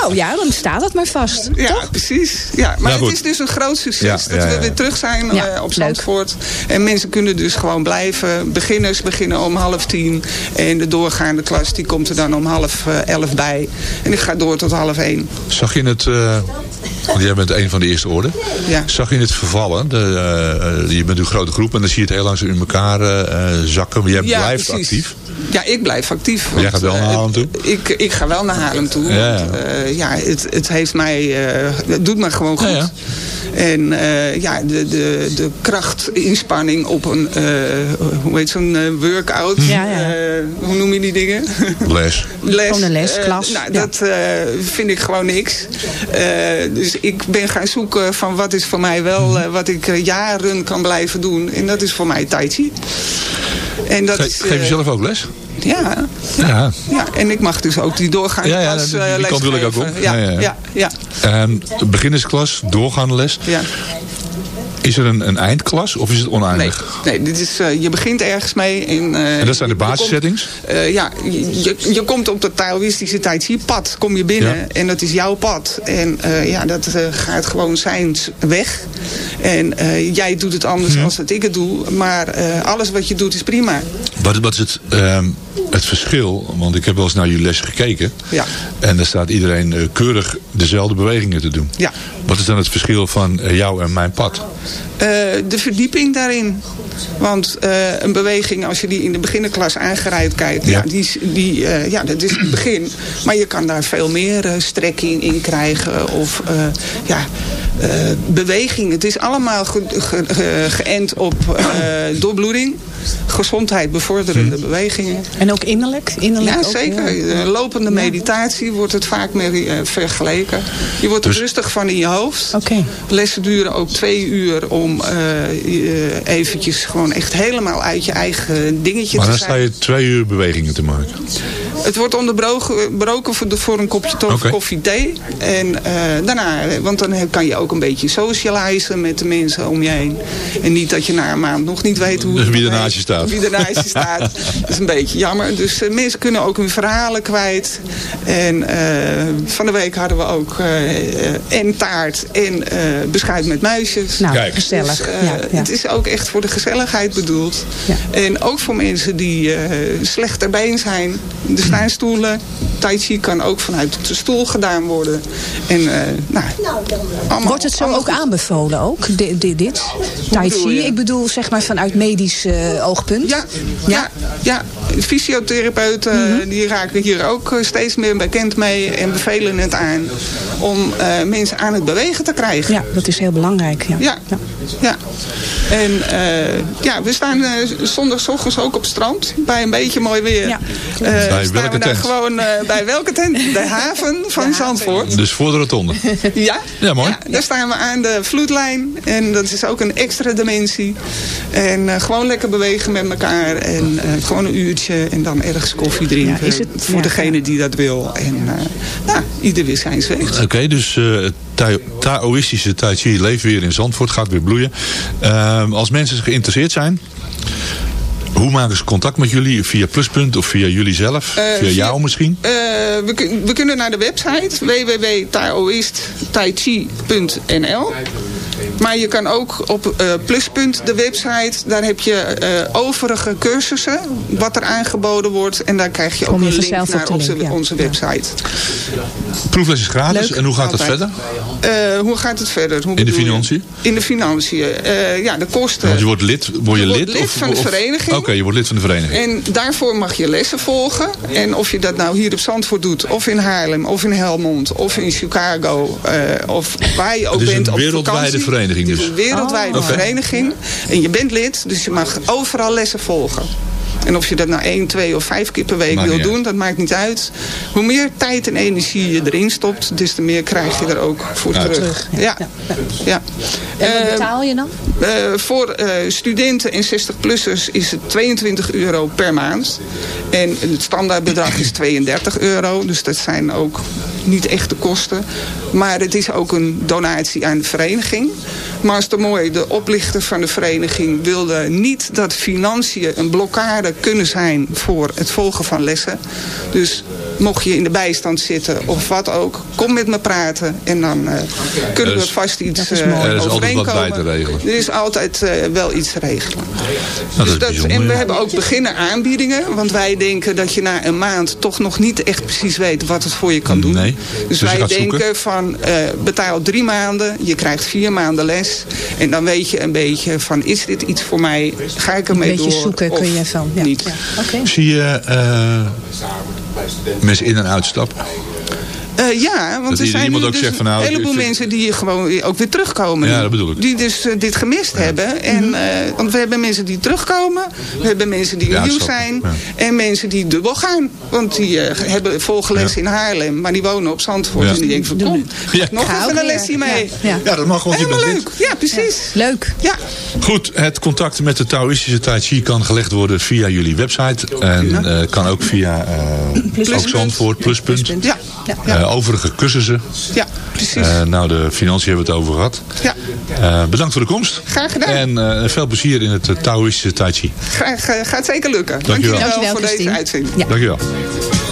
Nou ja, dan staat dat maar vast. Ja, precies. Ja, maar Nou, het is dus een groot succes Ja, dat ja, we weer terug zijn Ja, eh, op leuk. Zandvoort. En mensen kunnen dus gewoon blijven. Beginners beginnen om half tien. En de doorgaande klas die komt er dan om half eh, elf bij. En die gaat door tot half één. Zag je het, eh, want jij bent een van de eerste orde. Ja. Zag je het vervallen? De, je bent een grote groep en dan zie je het heel langzaam in elkaar zakken. Maar jij Ja, blijft precies. actief. Ja, ik blijf actief. jij want, gaat wel naar eh, Haarlem toe? Ik, ik ga wel naar Haarlem toe. Ja, want, ja. eh, ja, het, het heeft mij, eh, het doet me gewoon goed. Ja, ja. En eh, ja, de, de, de krachtinspanning op een, eh, hoe heet zo'n workout? Ja, ja. Eh, hoe noem je die dingen? Les. les. Gewoon een les, klas, nou, ja. dat eh, vind ik gewoon niks. Eh, dus ik ben gaan zoeken van wat is voor mij wel, Mhm. eh, wat ik jaren kan blijven doen. En dat is voor mij Tai Chi. En dat geef je eh, zelf ook les? Ja, Ja. ja, en ik mag dus ook die doorgaande Ja, ja, klas die- eh, die kant wil ik ook op. Ja, Ja, ja. ja, ja. Ehm, beginnersklas, doorgaande les. ja. Is er een, een eindklas of is het Nee, oneindig? nee dit is, eh, je begint ergens mee. En, eh, En dat zijn de basissettings? eh, ja, je, je, je komt op dat Taoïstische Tai Chi pad, kom je binnen Ja. en dat is jouw pad. En ja, dat gaat gewoon zijn weg. En jij doet het anders Mhm. dan dat ik het doe, maar alles wat je doet is prima. Wat, wat is het, ehm, het verschil? Want ik heb wel eens naar jullie les gekeken. Ja. En daar staat iedereen eh, keurig dezelfde bewegingen te doen. Ja. Wat is dan het verschil van eh, jou en mijn pad? Eh, de verdieping daarin. Want een beweging, als je die in de beginnerklas aangereid kijkt, ja. Ja. die, is- die, ja, dat is het begin. Maar je kan daar veel meer strekking in krijgen. Of ja, beweging. Het is allemaal ge- ge- ge- geënt op doorbloeding. Gezondheid bevorderende bewegingen. En ook innerlijk? innerlijk Ja, ook, zeker. ja. Eh, Lopende meditatie wordt het vaak mee eh, vergeleken. Je wordt er Dus- rustig van in je hoofd. Oké. Lessen duren ook twee uur om eh, je eventjes gewoon echt helemaal uit je eigen dingetje Maar te dan sta zijn. je twee uur bewegingen te maken. Het wordt onderbroken broken voor, de, voor een kopje koffie thee. En eh, daarna, want dan kan je ook een beetje socializen met de mensen om je heen. En niet dat je na een maand nog niet weet hoe... Dus wie ernaast je staat. Wie ernaast je staat. dat is een beetje jammer. Dus eh, mensen kunnen ook hun verhalen kwijt. En eh, van de week hadden we ook eh, en taart en eh beschuit met muisjes. Nou, Kijk. gezellig. Dus, ja, ja. Het is ook echt voor de gezelligheid bedoeld. Ja. En ook voor mensen die eh slecht ter been zijn. Er staan stoelen. Tai Chi kan ook vanuit de stoel gedaan worden. En, eh, nou, allemaal- Wordt het zo ook goed. aanbevolen, ook, di- di- dit? Tai Chi, ik bedoel zeg maar vanuit medisch eh, oogpunt. Ja, ja, ja. Fysiotherapeuten die raken hier ook eh, steeds meer bekend mee en bevelen het aan om eh, mensen aan het bewegen te krijgen. Ja, dat is heel belangrijk. Ja. Ja, ja. En eh, ja, we staan uh, zondagochtends ook op het strand. Bij een beetje mooi weer. Ja. Eh, Bij staan welke we daar tent? gewoon eh, bij welke tent? De haven van Zandvoort. Dus voor de rotonde. Ja, Ja, mooi. daar staan we aan de vloedlijn. En dat is ook een extra dimensie. En eh, gewoon lekker bewegen met elkaar. En eh, gewoon een uurtje. En dan ergens koffie drinken. Ja, is het- voor ja, degene die dat wil. En eh nou, ieder weer zijn weg. Oké, dus eh, het Ta- Taoïstische Tai Chi leeft weer in Zandvoort, gaat weer bloeien. Ehm, als mensen geïnteresseerd zijn, hoe maken ze contact met jullie? Via Pluspunt of via jullie zelf? Eh, via jou misschien? Eh, we, we kunnen naar de website www.taoisttaichi.nl Maar je kan ook op eh, Pluspunt, de website, daar heb je eh, overige cursussen, wat er aangeboden wordt. En daar krijg je ook je een link op naar de onze, link, ja. onze Ja. website. Proefles is gratis. Leuk. En hoe gaat Altijd. het verder? Eh, hoe gaat het verder? Hoe In de je? financiën? In de financiën. Eh, ja, de kosten. Want je wordt lid. Word je, lid? lid of, van de of- vereniging. Oké, je wordt lid van de vereniging. En daarvoor mag je lessen volgen. En of je dat nou hier op Zandvoort doet, of in Haarlem, of in Helmond, of in Chicago, eh, of waar je ook Het is bent een op wereldwijde vakantie. Vereniging Het is dus. een wereldwijde Oh. Vereniging. En je bent lid, dus je mag overal lessen volgen. En of je dat nou één, twee of vijf keer per week Maakt wil doen, dat maakt niet uit. Hoe meer tijd en energie je erin stopt, des te meer krijg je er ook voor Uit. terug. Ja. Ja. En wat Eh, betaal je dan? eh, voor eh, studenten en 60-plussers is het 22 euro per maand. En het standaardbedrag is 32 euro. Dus dat zijn ook niet echte kosten. Maar het is ook een donatie aan de vereniging. Maar is het mooi, de oplichter van de vereniging wilde niet dat financiën een blokkade kunnen zijn voor het volgen van lessen. Dus mocht je in de bijstand zitten of wat ook, kom met me praten. En dan eh, kunnen we vast iets eh, mooi. Er is altijd wat overeenkomen. bij te regelen. Er is altijd eh, wel iets te regelen. dat is Dus dat, en we ja. hebben ook beginnen aanbiedingen. Want wij denken dat je na een maand toch nog niet echt precies weet wat het voor je kan doen. Nee. Dus, Dus je wij gaat denken zoeken. van eh, betaal drie maanden. Je krijgt vier maanden les. En dan weet je een beetje van is dit iets voor mij? Ga ik ermee Een beetje door? zoeken kun je van. Ja. niet? Ja. Zie je eh, mensen in- en uitstappen? Eh, ja, want Dat er zijn nu ook dus van, nou, een heleboel mensen die gewoon ook weer terugkomen. Ja, dat bedoel ik. Die dus eh, dit gemist hebben. En, eh, want we hebben mensen die terugkomen. We hebben mensen die Ja, nieuw zijn. ja. En mensen die dubbel gaan. Want die eh, hebben volgeles in Haarlem. Maar die wonen op Zandvoort. Ja. En die denken van kom, Ja. nog even een lesje mee. Ja. Ja, dat mag, want je Helemaal bent leuk. Ja, precies. Leuk. Ja. Goed, het contact met de Taoïstische Tai Chi kan gelegd worden via jullie website. En eh, kan ook via eh ook Zandvoort, Pluspunt. Ja. Overige cursussen. Ja, precies. Eh, nou, de financiën hebben we het over gehad. Ja. Eh, bedankt voor de komst. Graag gedaan. En eh, veel plezier in het Taoïstische Tai Chi. Graag, gaat zeker lukken. Dankjewel. Dankjewel, voor deze uitzending. Ja. Dankjewel. When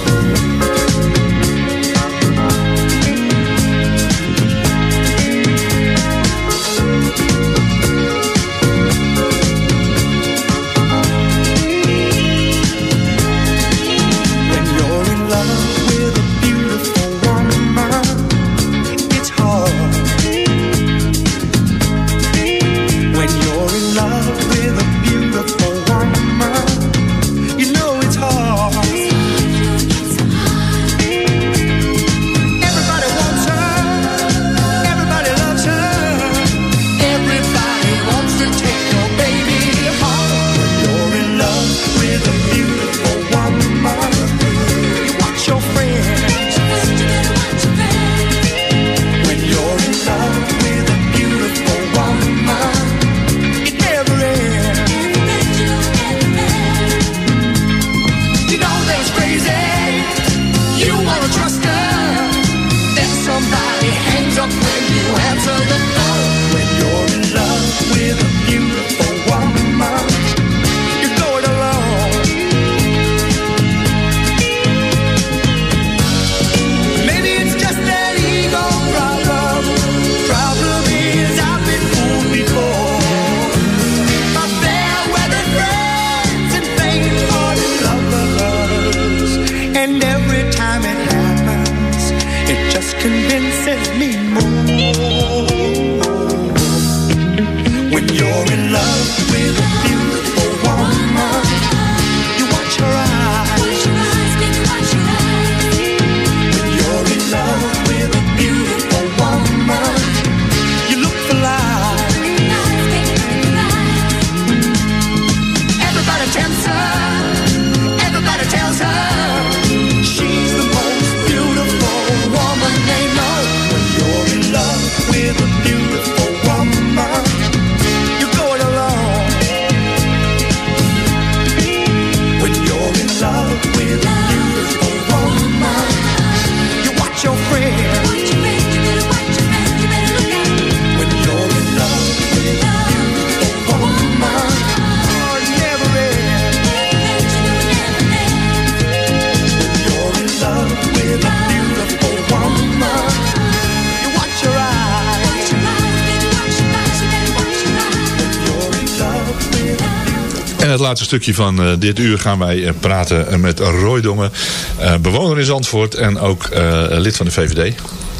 stukje van eh, dit uur gaan wij eh, praten eh, met Roy Dongen. eh, bewoner in Zandvoort en ook eh, lid van de VVD.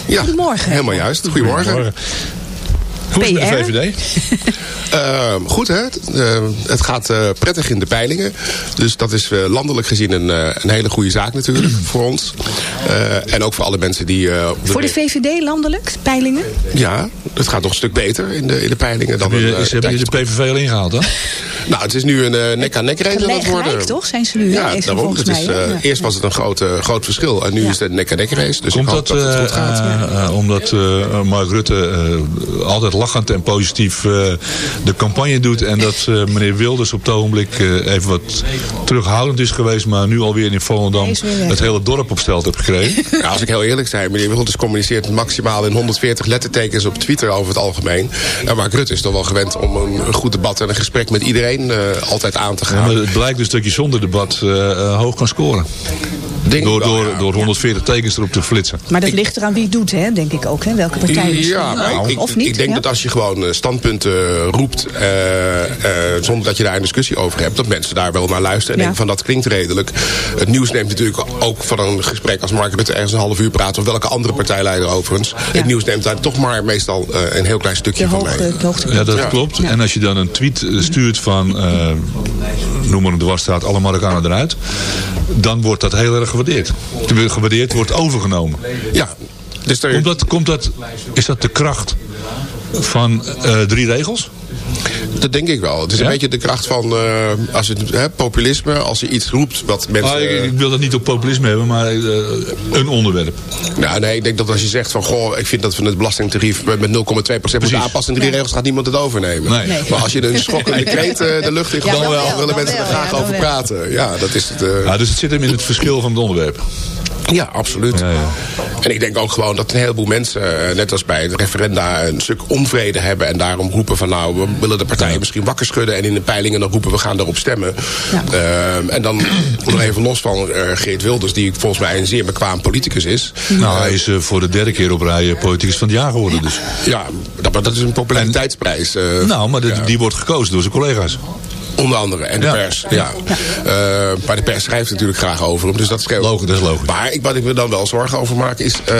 Ja, Goedemorgen. helemaal juist. Goedemorgen. Goedemorgen. Met de VVD? Eh, goed, hè? Eh, het gaat eh, prettig in de peilingen. Dus dat is eh, landelijk gezien een, eh, een hele goede zaak natuurlijk voor ons. Eh, en ook voor alle mensen die... eh, Voor de VVD landelijk, peilingen? Ja, het gaat nog een stuk beter in de, in de peilingen dan Heb je, een, is, hebben jullie de PVV al ingehaald dan? terug. Nou, het is nu een eh, nek-aan-nek race aan het Gelijk, worden. toch? Zijn ze nu? Ja, hè? Daarom. volgens Het is, mij. hè? eh, Ja. Eerst was het een groot, groot verschil. En nu is het een nek-aan-nek race. Dus Komt ik hoop dat, dat, het goed eh, gaat. omdat eh, Mark Rutte eh, altijd lachend en positief eh, de campagne doet... en dat eh, meneer Wilders op het ogenblik eh, even wat terughoudend is geweest... maar nu alweer in Volendam het hele dorp op stelt heb gekregen? Ja, als ik heel eerlijk zijn, meneer Wilders communiceert maximaal in 140 lettertekens op Twitter over het algemeen. En Mark Rutte is toch wel gewend om een, een goed debat en een gesprek met iedereen eh, altijd aan te Ja, gaan. maar het blijkt dus dat je zonder debat eh, eh, hoog kan scoren. Denk Door, ik door, ja. door 140 tekens erop te flitsen. Maar dat ligt eraan wie het doet, hè? denk ik ook. Hè? Welke partij misschien. Ja, Nou, ik, of ik, niet? ik denk ja? dat als je gewoon eh, standpunten roept... eh, eh, zonder dat je daar een discussie over hebt... dat mensen daar wel naar luisteren en Ja. denken van dat klinkt redelijk. Het nieuws neemt natuurlijk ook van een gesprek... als Mark Rutte ergens een half uur praat... of welke andere partijleider overigens. Het nieuws neemt daar toch maar meestal eh, een heel klein stukje de van mee. Ja, dat Ja. klopt. En als je dan een tweet eh, stuurt van, eh, noem maar een dwarsstraat, alle Marokkanen eruit. Dan wordt dat heel erg gewaardeerd. Terwijl gewaardeerd wordt overgenomen. Ja, dus er, Komt dat, komt dat, is dat de kracht van eh, drie regels? Dat denk ik wel. Het is Ja? een beetje de kracht van eh, als het, hè, populisme. Als je iets roept wat mensen... Ah, ik, ik wil dat niet op populisme hebben, maar eh, een onderwerp. Nou, nee, ik denk dat als je zegt van... goh, ik vind dat we het belastingtarief met 0,2% moeten aanpassen... in drie regels gaat niemand het overnemen. Nee. Nee. Maar als je een schokkende kreet eh, de lucht in Ja, dan dan, wel, willen dan mensen er graag ja, over wel. praten. Ja, dat is het... eh, Ja, dus het zit hem in het verschil van het onderwerp. ja, absoluut. Ja, ja. En ik denk ook gewoon dat een heleboel mensen... eh, net als bij het referenda een stuk onvrede hebben... en daarom roepen van nou, we willen de partijen misschien wakker schudden... en in de peilingen dan roepen we gaan daarop stemmen. Ja. Ehm, en dan nog even los van eh, Geert Wilders... die volgens mij een zeer bekwaam politicus is. Nou, hij is eh, voor de derde keer op rij politicus van het jaar geworden. Dus. Ja, dat, dat is een populariteitsprijs. Nou, maar dit- ja. die wordt gekozen door zijn collega's. Onder andere. En de Ja. pers. Ja. Eh, maar de pers schrijft natuurlijk graag over hem. Dus dat scheelt. Logisch, dat is logisch. Maar ik, wat ik me dan wel zorgen over maak is... eh,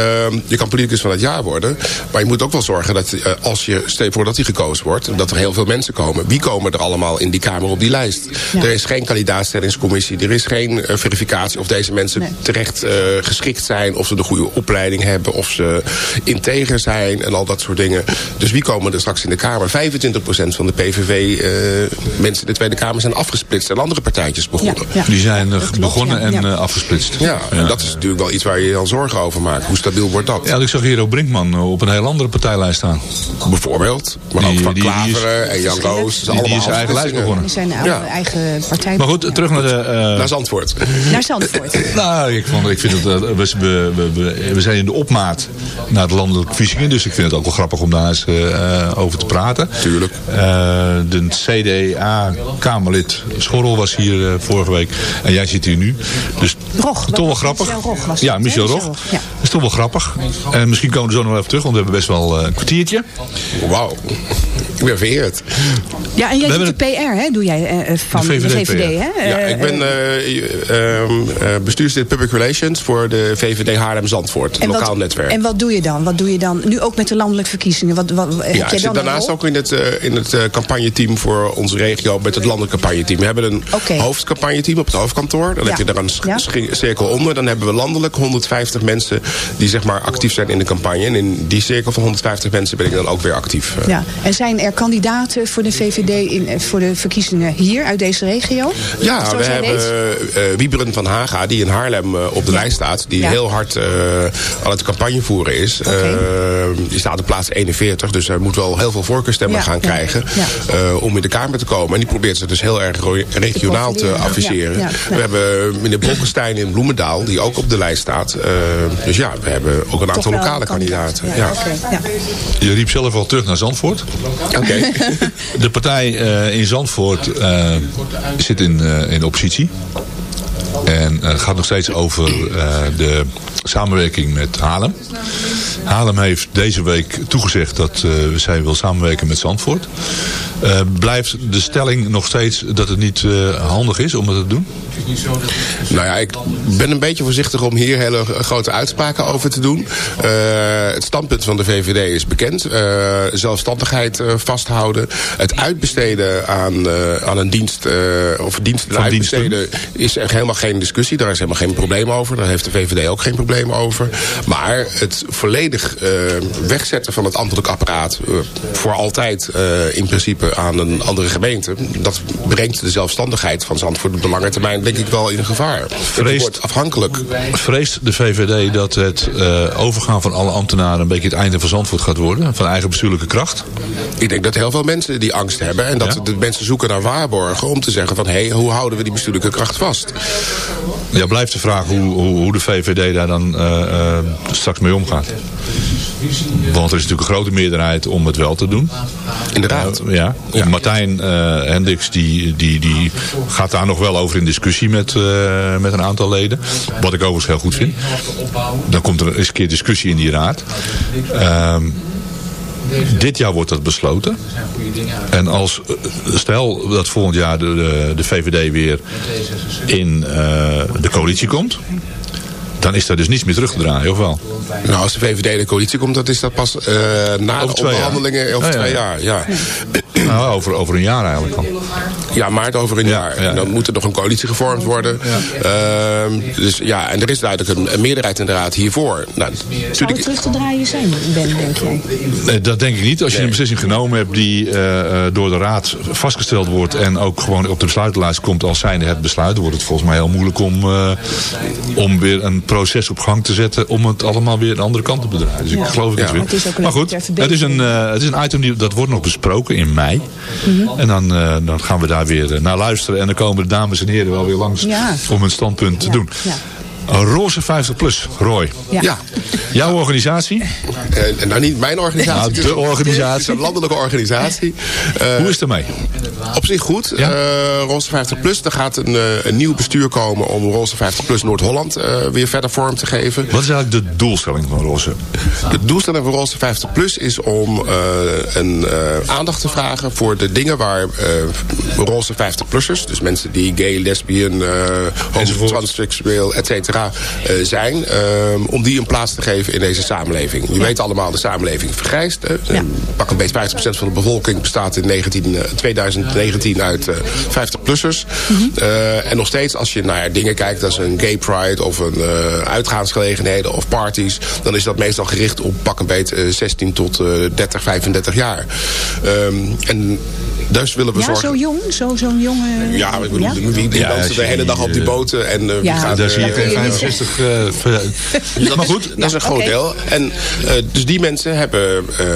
je kan politicus van het jaar worden. Maar je moet ook wel zorgen dat eh, als je... Stel voor dat hij gekozen wordt. Dat er heel veel mensen komen. Wie komen er allemaal in die Kamer op die lijst? Ja. Er is geen kandidaatstellingscommissie. Er is geen eh, verificatie of deze mensen Nee. terecht eh, geschikt zijn. Of ze de goede opleiding hebben. Of ze integer zijn. En al dat soort dingen. Dus wie komen er straks in de Kamer? 25% van de PVV-mensen in de Tweede Kamer zijn afgesplitst. En andere partijtjes begonnen. Ja, ja. Die zijn Dat klopt, begonnen ja, en eh, afgesplitst. Ja, en dat is natuurlijk wel iets waar je je dan zorgen over maakt. Hoe stabiel wordt dat? Ja, ik zag Hero Brinkman eh, op een heel andere partijlijst staan. Bijvoorbeeld. Maar Die- ook van die- die is- Klaveren en Jan Roos. Die- die is zijn eigen lijst begonnen. Die zijn Ja. eigen partij. Maar goed, terug naar de... eh, Naar Zandvoort. Naar Zandvoort. Nou, ik, vond, ik vind het, eh, we, we, we, we- we zijn in de opmaat naar de landelijke verkiezingen. Dus ik vind het ook wel grappig om daar eens over te praten. Tuurlijk. Eh, de CDA-Kamerlid Schorrel was hier eh, vorige week. En jij zit hier nu. Dus Rog, toch wel grappig. Michel Rog was ja? Michel Rog. Ja. Is toch wel grappig. En misschien komen we zo nog wel even terug. Want we hebben best wel eh, een kwartiertje. Wauw. Ik ben vereerd. Ja, en jij We doet de PR, hè? Doe jij eh, van De de VVD, hè? Ja, ik ben eh, bestuurslid Public Relations voor de VVD Haarlem-Zandvoort. Een en lokaal wat, netwerk. En wat doe je dan? Wat doe je dan? Nu ook met de landelijke verkiezingen. Wat, wat, heb Ja, jij ik zit daarnaast ook in het, in het campagneteam voor onze regio met het landelijk campagneteam. We hebben een Oké. hoofdcampagneteam op het hoofdkantoor. Dan Ja. heb je daar een Ja. cirkel onder. Dan hebben we landelijk 150 mensen die zeg maar actief zijn in de campagne. En in die cirkel van 150 mensen ben ik dan ook weer actief. eh. Ja. En zijn er kandidaten voor de VVD in, eh, voor de verkiezingen hier uit deze regio? Ja, Zoals we hebben weet? eh Wieberen van Haga, die in Haarlem op de lijst staat. Die Ja. heel hard eh, aan het campagne voeren is. Die staat op plaats 41, dus hij moet wel heel veel voorkeurstemmen gaan krijgen. om in de Kamer te komen. En die probeert zich dus heel erg regionaal te adviseren. ja, ja, ja. We hebben meneer Bolkestein in Bloemendaal, die ook op de lijst staat. Eh, dus ja, we hebben ook een aantal lokale kandidaten. Ja, Ja. oké, ja. Je riep zelf al terug naar Zandvoort. Oké. De partij eh, in Zandvoort eh, zit in, eh, in oppositie. En eh, het gaat nog steeds over eh, de samenwerking met Haarlem. Haarlem heeft deze week toegezegd dat eh, zij wil samenwerken met Zandvoort. Blijft de stelling nog steeds dat het niet handig is om het te doen? Nou ja, ik ben een beetje voorzichtig om hier hele grote uitspraken over te doen. Uh, het standpunt van de VVD is bekend. Uh, zelfstandigheid uh, vasthouden. Het uitbesteden aan, aan een dienst, of uitbesteden, is er helemaal geen discussie. Daar is helemaal geen probleem over. Daar heeft de VVD ook geen probleem over. Maar het volledig wegzetten van het ambtelijk apparaat voor altijd in principe aan een andere gemeente, dat brengt de zelfstandigheid van Zandvoort op de lange termijn denk ik wel in gevaar. Vreest- wordt afhankelijk. Vreest de VVD dat het eh, overgaan van alle ambtenaren een beetje het einde van Zandvoort gaat worden? Van eigen bestuurlijke kracht? Ik denk dat heel veel mensen die angst hebben. En dat Ja? de mensen zoeken naar waarborgen om te zeggen van... hé, hey, hoe houden we die bestuurlijke kracht vast? Ja, blijft de vraag hoe, hoe, hoe de VVD daar dan eh, eh, straks mee omgaat. Want er is natuurlijk een grote meerderheid om het wel te doen. Inderdaad. Eh, ja. Martijn eh Hendricks die, die, die gaat daar nog wel over in discussie met, met een aantal leden. Wat ik overigens heel goed vind. Dan komt er eens een keer discussie in die raad. Ehm, dit jaar wordt dat besloten. En als, stel dat volgend jaar de, de, de VVD weer in eh, de coalitie komt. Dan is daar dus niets meer terug te draaien, of wel? Nou, als de VVD de coalitie komt, dan is dat pas eh, na Over de twee jaar. onderhandelingen over twee jaar. Ja. Nou, over, over een jaar eigenlijk al. ja, maart over een jaar. En dan moet er nog een coalitie gevormd worden. Ehm, dus ja, en er is duidelijk een, een meerderheid in de raad hiervoor. Nou, Zou het natuurlijk, terug te draaien zijn, Ben, denk jij? Nee, dat denk ik niet. Als je een beslissing genomen hebt die eh, eh, door de raad vastgesteld wordt... en ook gewoon op de besluitenlijst komt als zijnde het besluit... dan wordt het volgens mij heel moeilijk om, eh, om weer een proces op gang te zetten... om het allemaal weer de andere kant te bedraaien. Dus ik geloof het Ja. niet weer. Het is ook een maar goed, het is, een, eh, het is een item die, dat wordt nog besproken in mei. Mhm. En dan, eh, dan gaan we daar weer eh, naar luisteren. En dan komen de dames en heren wel weer langs om hun standpunt te Ja, doen. Roze 50 plus, Roy. Ja. ja. Jouw organisatie? Eh, nou, niet mijn organisatie. Nou, de een- organisatie. Het is een landelijke organisatie. Eh, Hoe is het ermee? Op zich goed. Ja? Eh Roze 50 Plus, er gaat een, eh, een nieuw bestuur komen om Roze 50 Plus Noord-Holland eh, weer verder vorm te geven. Wat is eigenlijk de doelstelling van Roze? De doelstelling van Roze 50 Plus is om eh, een eh, aandacht te vragen voor de dingen waar eh Roze 50-plussers, dus mensen die gay, lesbian, eh homo, transseksueel, et cetera, eh, zijn, eh, om die een plaats te geven in deze samenleving. Je weet allemaal, de samenleving vergrijst. Ja. Pak een beetje 50% van de bevolking bestaat in 19, eh, 2019 uit eh 50-plussers. Eh, en nog steeds, als je naar dingen kijkt, als een gay pride of een uitgaansgelegenheden of parties, dan is dat meestal gericht op pak een beetje eh, 16 tot eh 30, 35 jaar. Ehm, en dus willen we Ja, zorgen... zo jong? Zo- Zo'n jonge... Ja, ik bedoel, Ja? wie, Ja, dansen de hele dag op die die, boten en eh, wie Ja, gaat... Daar eh, zie je geen je niet 65... eh, ver- maar goed, dat is een groot deel. En eh, dus die mensen hebben eh,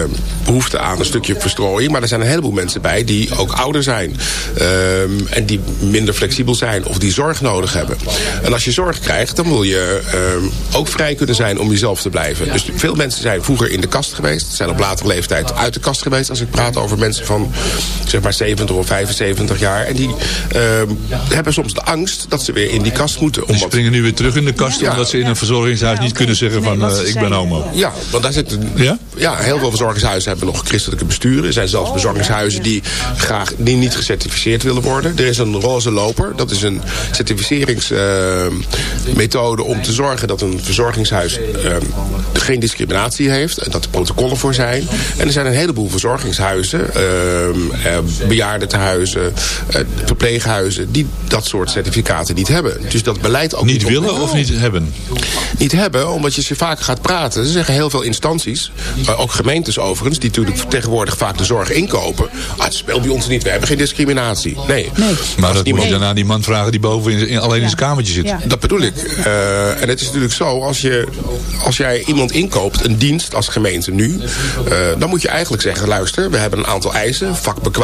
behoefte aan een stukje verstrooiing. Maar er zijn een heleboel mensen bij die ook ouder zijn. Ehm, en die minder flexibel zijn of die zorg nodig hebben. En als je zorg krijgt, dan wil je ehm, ook vrij kunnen zijn om jezelf te blijven. Dus veel mensen zijn vroeger in de kast geweest. Zijn op latere leeftijd uit de kast geweest. Als ik praat over mensen van zeg maar 70 of 75 jaar. En die ehm, hebben soms de angst dat ze weer in die kast moeten. die Omdat springen nu weer terug in de kast... Ja. omdat ze in een verzorgingshuis niet kunnen zeggen van... Eh, ik ben homo. Ja, want daar zitten Ja? ja, heel veel verzorgingshuizen hebben nog christelijke besturen. Er zijn zelfs bezorgingshuizen die graag die niet gecertificeerd willen worden. Er is een roze loper. Dat is een certificeringsmethode om te zorgen dat een verzorgingshuis eh, geen discriminatie heeft. En dat er protocollen voor zijn. En er zijn een heleboel verzorgingshuizen, eh, eh, bejaardentehuizen, eh, verpleeghuizen, die dat soort certificaten niet hebben. Dus dat beleid ook Niet niet willen of niet hebben? Niet hebben, omdat je ze vaak gaat praten. Ze zeggen heel veel instanties, eh, ook gemeentes overigens... die natuurlijk tegenwoordig vaak de zorg inkopen. Ah, het speelt bij ons niet, we hebben geen discriminatie. Nee. Nee. Maar dat moet iemand- je dan aan die man vragen die boven in, in- alleen in zijn kamertje zit. Ja. Dat bedoel ik. Eh, en het is natuurlijk zo, als, je, als jij iemand inkoopt, een dienst als gemeente nu... eh, dan moet je eigenlijk zeggen, luister, we hebben een aantal eisen.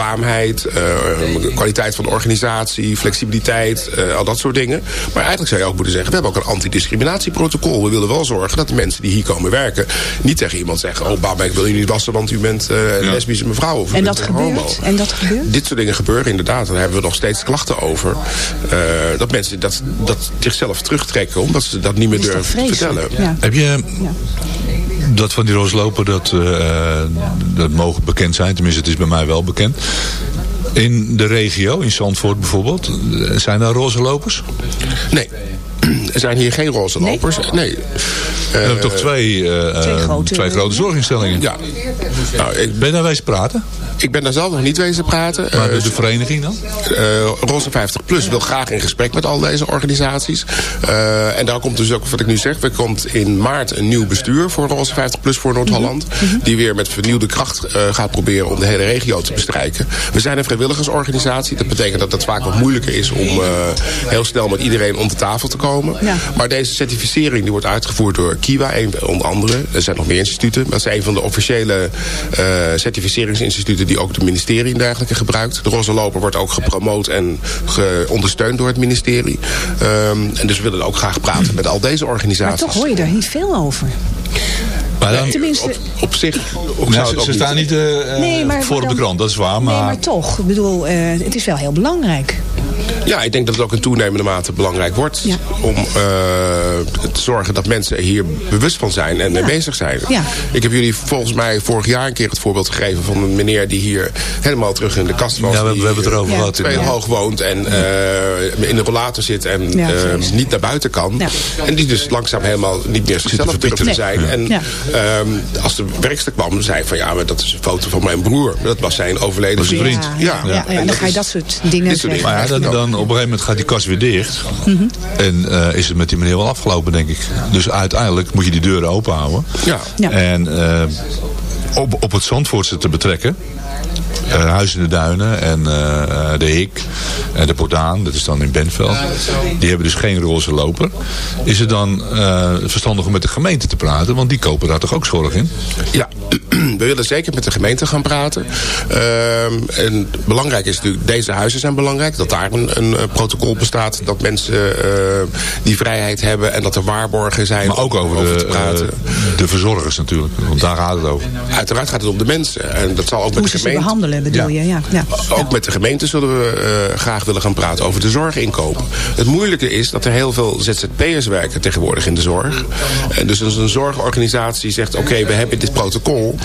Eh, kwaliteit van de organisatie, flexibiliteit, eh, al dat soort dingen. Maar eigenlijk zou je ook moeten zeggen, we hebben ook een antidiscriminatieprotocol. We willen wel zorgen dat de mensen die hier komen werken... niet tegen iemand zeggen, oh baba, ik wil u niet wassen... want u bent eh, een lesbische mevrouw of En dat een homo. gebeurt? En dat gebeurt? Dit soort dingen gebeuren inderdaad. Daar hebben we nog steeds klachten over. Eh, dat mensen dat, dat zichzelf terugtrekken omdat ze dat niet meer durven te vertellen. Ja. Heb je dat van die rooslopen, dat, eh, dat mogen bekend zijn. Tenminste, het is bij mij wel bekend. In de regio, in Zandvoort bijvoorbeeld, eh, zijn daar roze lopers? Nee. Er zijn hier geen roze lopers. Nee. We hebben toch twee, eh, Twee eh, grote- twee grote zorginstellingen? Ja. Nou, ik, ben je daar wezen praten? Ik ben daar zelf nog niet wezen praten. Maar de, Eh, de vereniging dan? Eh, Roze 50 Plus wil graag in gesprek met al deze organisaties. Eh, en daar komt dus ook, wat ik nu zeg, er komt in maart een nieuw bestuur voor Roze 50 Plus voor Noord-Holland. Die weer met vernieuwde kracht eh, gaat proberen om de hele regio te bestrijken. We zijn een vrijwilligersorganisatie. Dat betekent dat het vaak wat moeilijker is om eh, heel snel met iedereen om de tafel te komen. Ja. Maar deze certificering die wordt uitgevoerd door Kiwa, een, onder andere. Er zijn nog meer instituten. Dat is een van de officiële eh, certificeringsinstituten die ook het ministerie en dergelijke gebruikt. De Roze Loper wordt ook gepromoot en ge- ondersteund door het ministerie. Ehm, en dus we willen ook graag praten met al deze Maar organisaties. toch hoor je daar niet veel over. Maar dan, Tenminste- op, op zich... Nou, het ze, ook ze niet- staan niet eh, Nee, maar- voor op maar de krant, dat is waar. Nee, Maar, maar toch. Ik bedoel, eh, het is wel heel belangrijk. Ja, ik denk dat het ook in toenemende mate belangrijk wordt... Ja. om eh, te zorgen dat mensen hier bewust van zijn en mee bezig zijn. Ja. Ik heb jullie volgens mij vorig jaar een keer het voorbeeld gegeven... van een meneer die hier helemaal terug in de kast was. Ja, we- hebben het erover eh, gehad, Twee hoog woont en eh, in de rollator zit en Ja, eh, niet naar buiten kan. Ja. En die dus langzaam helemaal niet meer zichzelf durft te Nee. zijn. En Ja. ehm, als de werkster kwam, zei van ja, maar dat is een foto van mijn broer. Dat was zijn overleden vriend. Ja, ja, ja, En dan dat ga je dat soort dingen zeggen. maar ja, dan, dan op een gegeven moment gaat die kast weer dicht. Mhm. En eh, is het met die meneer wel afgelopen, denk ik. Dus uiteindelijk moet je die deuren open houden. Ja. Ja. En eh, op, op het Zandvoortse te betrekken. Eh, Huis in de Duinen en eh, de Hik en de Pordaan, dat is dan in Benveld. Die hebben dus geen roze loper. Is het dan eh, verstandig om met de gemeente te praten? Want die kopen daar toch ook zorg in? Ja, we willen zeker met de gemeente gaan praten. Ehm, en belangrijk is natuurlijk, deze huizen zijn belangrijk. Dat daar een, een protocol bestaat. Dat mensen eh, die vrijheid hebben en dat er waarborgen zijn. Maar ook over de, te praten. eh, de verzorgers natuurlijk. Want daar gaat het over. Uiteraard gaat het om de mensen. En dat zal ook met de gemeente. behandelen, bedoel je? Ja. Ja. Ook met de gemeente zullen we eh, graag willen gaan praten over de zorginkoop. Het moeilijke is dat er heel veel ZZP'ers werken tegenwoordig in de zorg. En dus als een zorgorganisatie zegt, oké, we hebben dit protocol.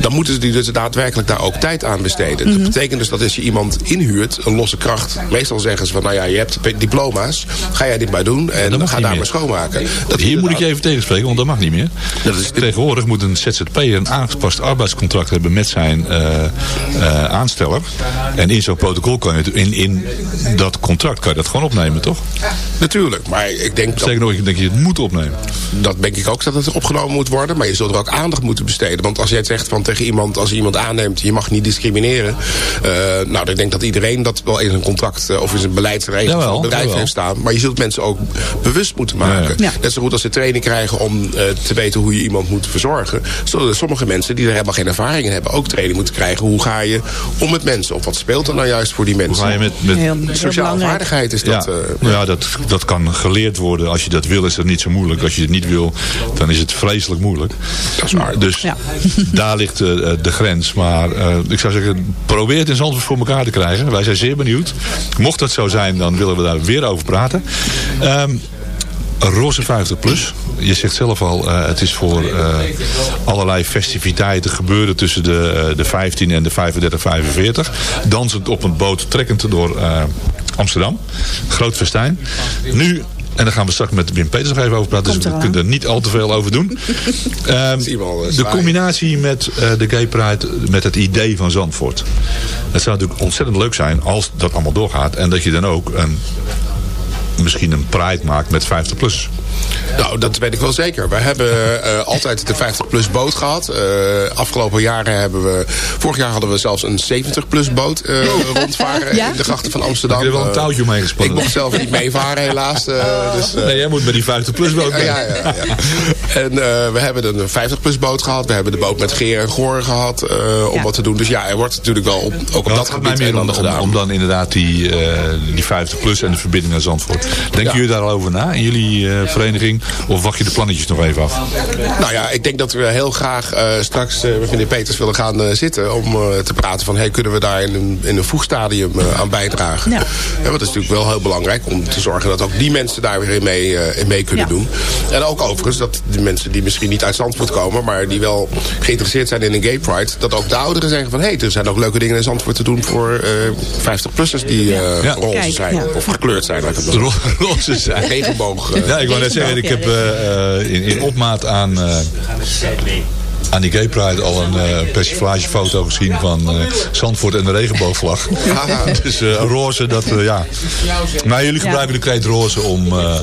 Dan moeten ze die dus daadwerkelijk daar ook tijd aan besteden. Dat betekent dus dat als je iemand inhuurt, een losse kracht. Meestal zeggen ze van, nou ja, je hebt diploma's. Ga jij dit maar doen en mag ga daar meer. maar schoonmaken. Dat Hier moet ik je even tegenspreken, want dat mag niet meer. Dat is- Tegenwoordig moet een ZZP'er een aangepast arbeidscontract hebben met zijn eh, eh, aansteller. En in zo'n protocol kan je het, in, in dat contract kan je dat gewoon opnemen, toch? Natuurlijk, maar ik denk dat... Zeker nog, ik denk dat je het moet opnemen. Dat denk ik ook dat het opgenomen moet worden. Maar je zult er ook aandacht moeten besteden. Want als jij het zegt van tegen iemand, als je iemand aanneemt, je mag niet discrimineren. eh, nou, ik denk dat iedereen dat wel in een contract eh, of in zijn beleidsregels van het bedrijf jawel. heeft staan. Maar je zult mensen ook bewust moeten maken. Ja. Net zo goed als ze training krijgen om te weten hoe je iemand moet verzorgen. Zullen sommige mensen die er helemaal geen ervaring in hebben ook training moeten krijgen. Hoe ga je om met mensen? Of wat speelt er nou juist voor die mensen? Hoe ga je met, met Sociale vaardigheid is dat... ja, eh, nou ja dat, dat kan geleerd worden. Als je dat wil is dat niet zo moeilijk. Als je het niet wil, dan is het vreselijk moeilijk. Dat is waar. Dus Ja. daar ligt eh, de grens. Maar eh, ik zou zeggen, probeer het in Zandvoort voor elkaar te krijgen. Wij zijn zeer benieuwd. Mocht dat zo zijn, dan willen we daar weer over praten. Ehm Roze 50 plus. Je zegt zelf al, eh, het is voor eh, allerlei festiviteiten gebeuren tussen de, eh, de 15 en de 35, 45. Dansend op een boot, trekkend door eh, Amsterdam. Groot festijn. Nu, en daar gaan we straks met Wim Peters nog even over praten. Komt dus we kunnen er niet al te veel over doen. Ehm, eh, de combinatie met eh, de Gay Pride, met het idee van Zandvoort. Het zou natuurlijk ontzettend leuk zijn als dat allemaal doorgaat. En dat je dan ook een, misschien een Pride maakt met 50 plus. Nou, dat weet ik wel zeker. We hebben eh, altijd de 50-plus boot gehad. Eh, afgelopen jaren hebben we... Vorig jaar hadden we zelfs een 70-plus boot eh, rondvaren Ja? in de grachten van Amsterdam. Heb je er wel een touwtje omheen gespannen? Ik mocht zelf niet meevaren helaas. eh, dus, eh, Nee, jij moet met die 50 plus wel. ja, ja, ja, ja. En eh, we hebben een 50-plus boot gehad. We hebben de boot met Geer en Goor gehad eh, om Ja. wat te doen. Dus ja, er wordt natuurlijk wel op, ook op dat gebied meer en om, gedaan. om dan inderdaad die, eh, die 50 plus en de verbinding naar Zandvoort. Denken Ja. jullie daar al over na in jullie eh, vereniging? Of wacht je de plannetjes nog even af? Nou ja, ik denk dat we heel graag eh, straks eh, met meneer Peters willen gaan eh, zitten... om eh, te praten van, hey, kunnen we daar in een, in een vroeg stadium eh, aan bijdragen? Ja. want dat is natuurlijk wel heel belangrijk om te zorgen... dat ook die mensen daar weer in mee, eh, in mee kunnen Ja. doen. En ook overigens dat die mensen die misschien niet uit Zandvoort komen... maar die wel geïnteresseerd zijn in een gay pride... dat ook de ouderen zeggen van, hé, hey, er zijn ook leuke dingen in Zandvoort te doen... voor eh 50-plussers die eh Ja. roze zijn ja. of gekleurd zijn. roze zijn. Regenboog. Ja, ik wou net zeggen, ik heb eh, eh, in, in opmaat aan, eh, aan die Gay Pride al een eh persiflagefoto gezien van eh, Zandvoort en de regenboogvlag. dus eh, roze, dat eh, ja. Maar jullie gebruiken de kreet roze om, eh,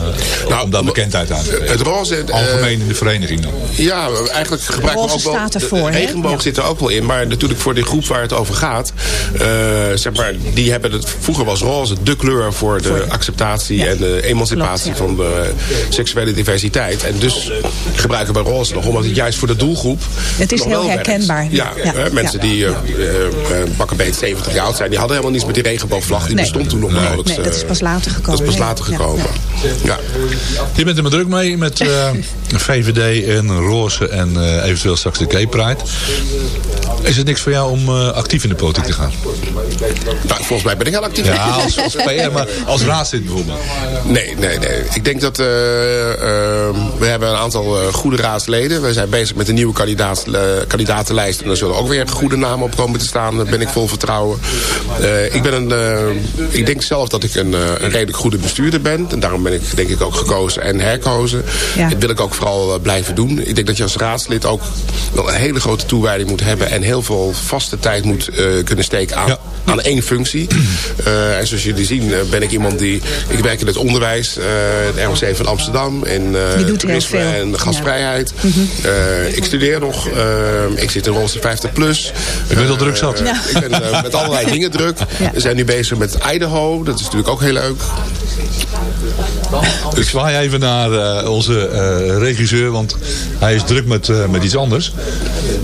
om daar bekendheid aan te geven. Het roze... Algemeen in de vereniging dan. Ja, eigenlijk gebruiken we ook wel... staat ervoor, de regenboog Ja. zit er ook wel in. Maar natuurlijk voor die groep waar het over gaat... eh, zeg maar, die hebben het... Vroeger was roze de kleur voor de acceptatie... en de emancipatie Klopt, ja. van de seksuele diversiteit. En dus gebruiken we roze nog. Omdat het juist voor de doelgroep... Het is heel herkenbaar. Ja, Ja. hè, mensen Ja. die uh, pakken beet 70 jaar oud zijn... die hadden helemaal niets met die regenboogvlag. Die Nee. bestond toen nog Nee. nauwelijks. Nee, dat is pas later gekomen. Dat is pas later Ja. gekomen. Ja. Je bent er maar druk mee met eh, VVD en Roze en eh, eventueel straks de Gay Pride. Is het niks voor jou om eh, actief in de politiek te gaan? Nou, volgens mij ben ik heel actief. Ja, als, als PR, maar als raadslid bijvoorbeeld. Nee, nee, nee. Ik denk dat... eh, eh, we hebben een aantal eh, goede raadsleden. We zijn bezig met een nieuwe kandidaat, eh, kandidatenlijst. En daar zullen ook weer goede namen op komen te staan. Daar ben ik vol vertrouwen. Eh, ik, ben een, ik denk zelf dat ik een, eh, een redelijk goede bestuurder ben. En daarom ben ik denk ik ook gekozen en herkozen. Ja. Dat wil ik ook vooral blijven doen. Ik denk dat je als raadslid ook wel een hele grote toewijding moet hebben. En heel veel vaste tijd moet eh, kunnen steken aan, Ja. aan één functie. Eh, en zoals jullie zien eh, ben ik iemand die... Ik werk in het onderwijs, eh het ROC van Amsterdam. In eh, Je doet heel toerisme veel. en gastvrijheid. Mhm. Eh, ik studeer nog. ik zit in Rolse 50 plus. Je bent al druk zat. Eh, Ik ben met allerlei dingen druk. Ja. We zijn nu bezig met Idaho. Dat is natuurlijk ook heel leuk. Ik zwaai even naar eh, onze eh, regisseur, want hij is druk met, eh, met iets anders.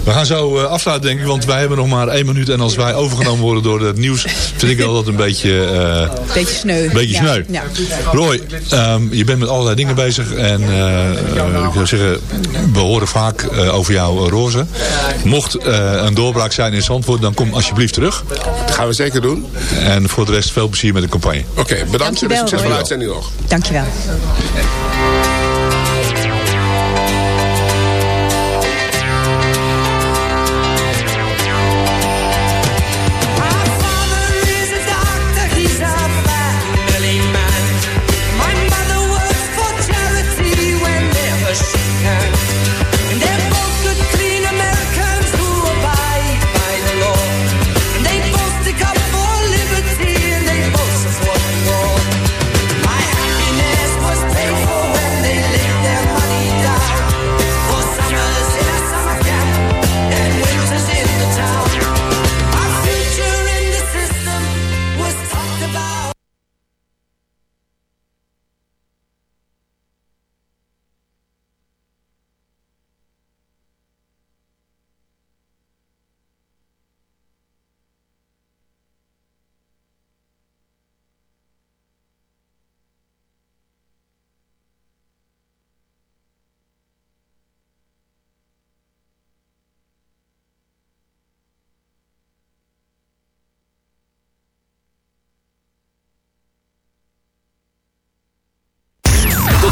We gaan zo eh, afsluiten, denk ik, want wij hebben nog maar één minuut. En als wij overgenomen worden door het nieuws, vind ik dat dat een beetje, eh, Beetje sneu. een beetje sneu. Ja. Roy, ehm, je bent met allerlei dingen bezig. En ik zou zeggen, we horen vaak eh, over jouw eh, roze. Mocht eh, een doorbraak zijn in Zandvoort, dan kom alsjeblieft terug. Dat gaan we zeker doen. En voor de rest veel plezier met de campagne. Oké, bedankt en Dankjewel, succes van de Roy. uitzending nog. Dankjewel. Tot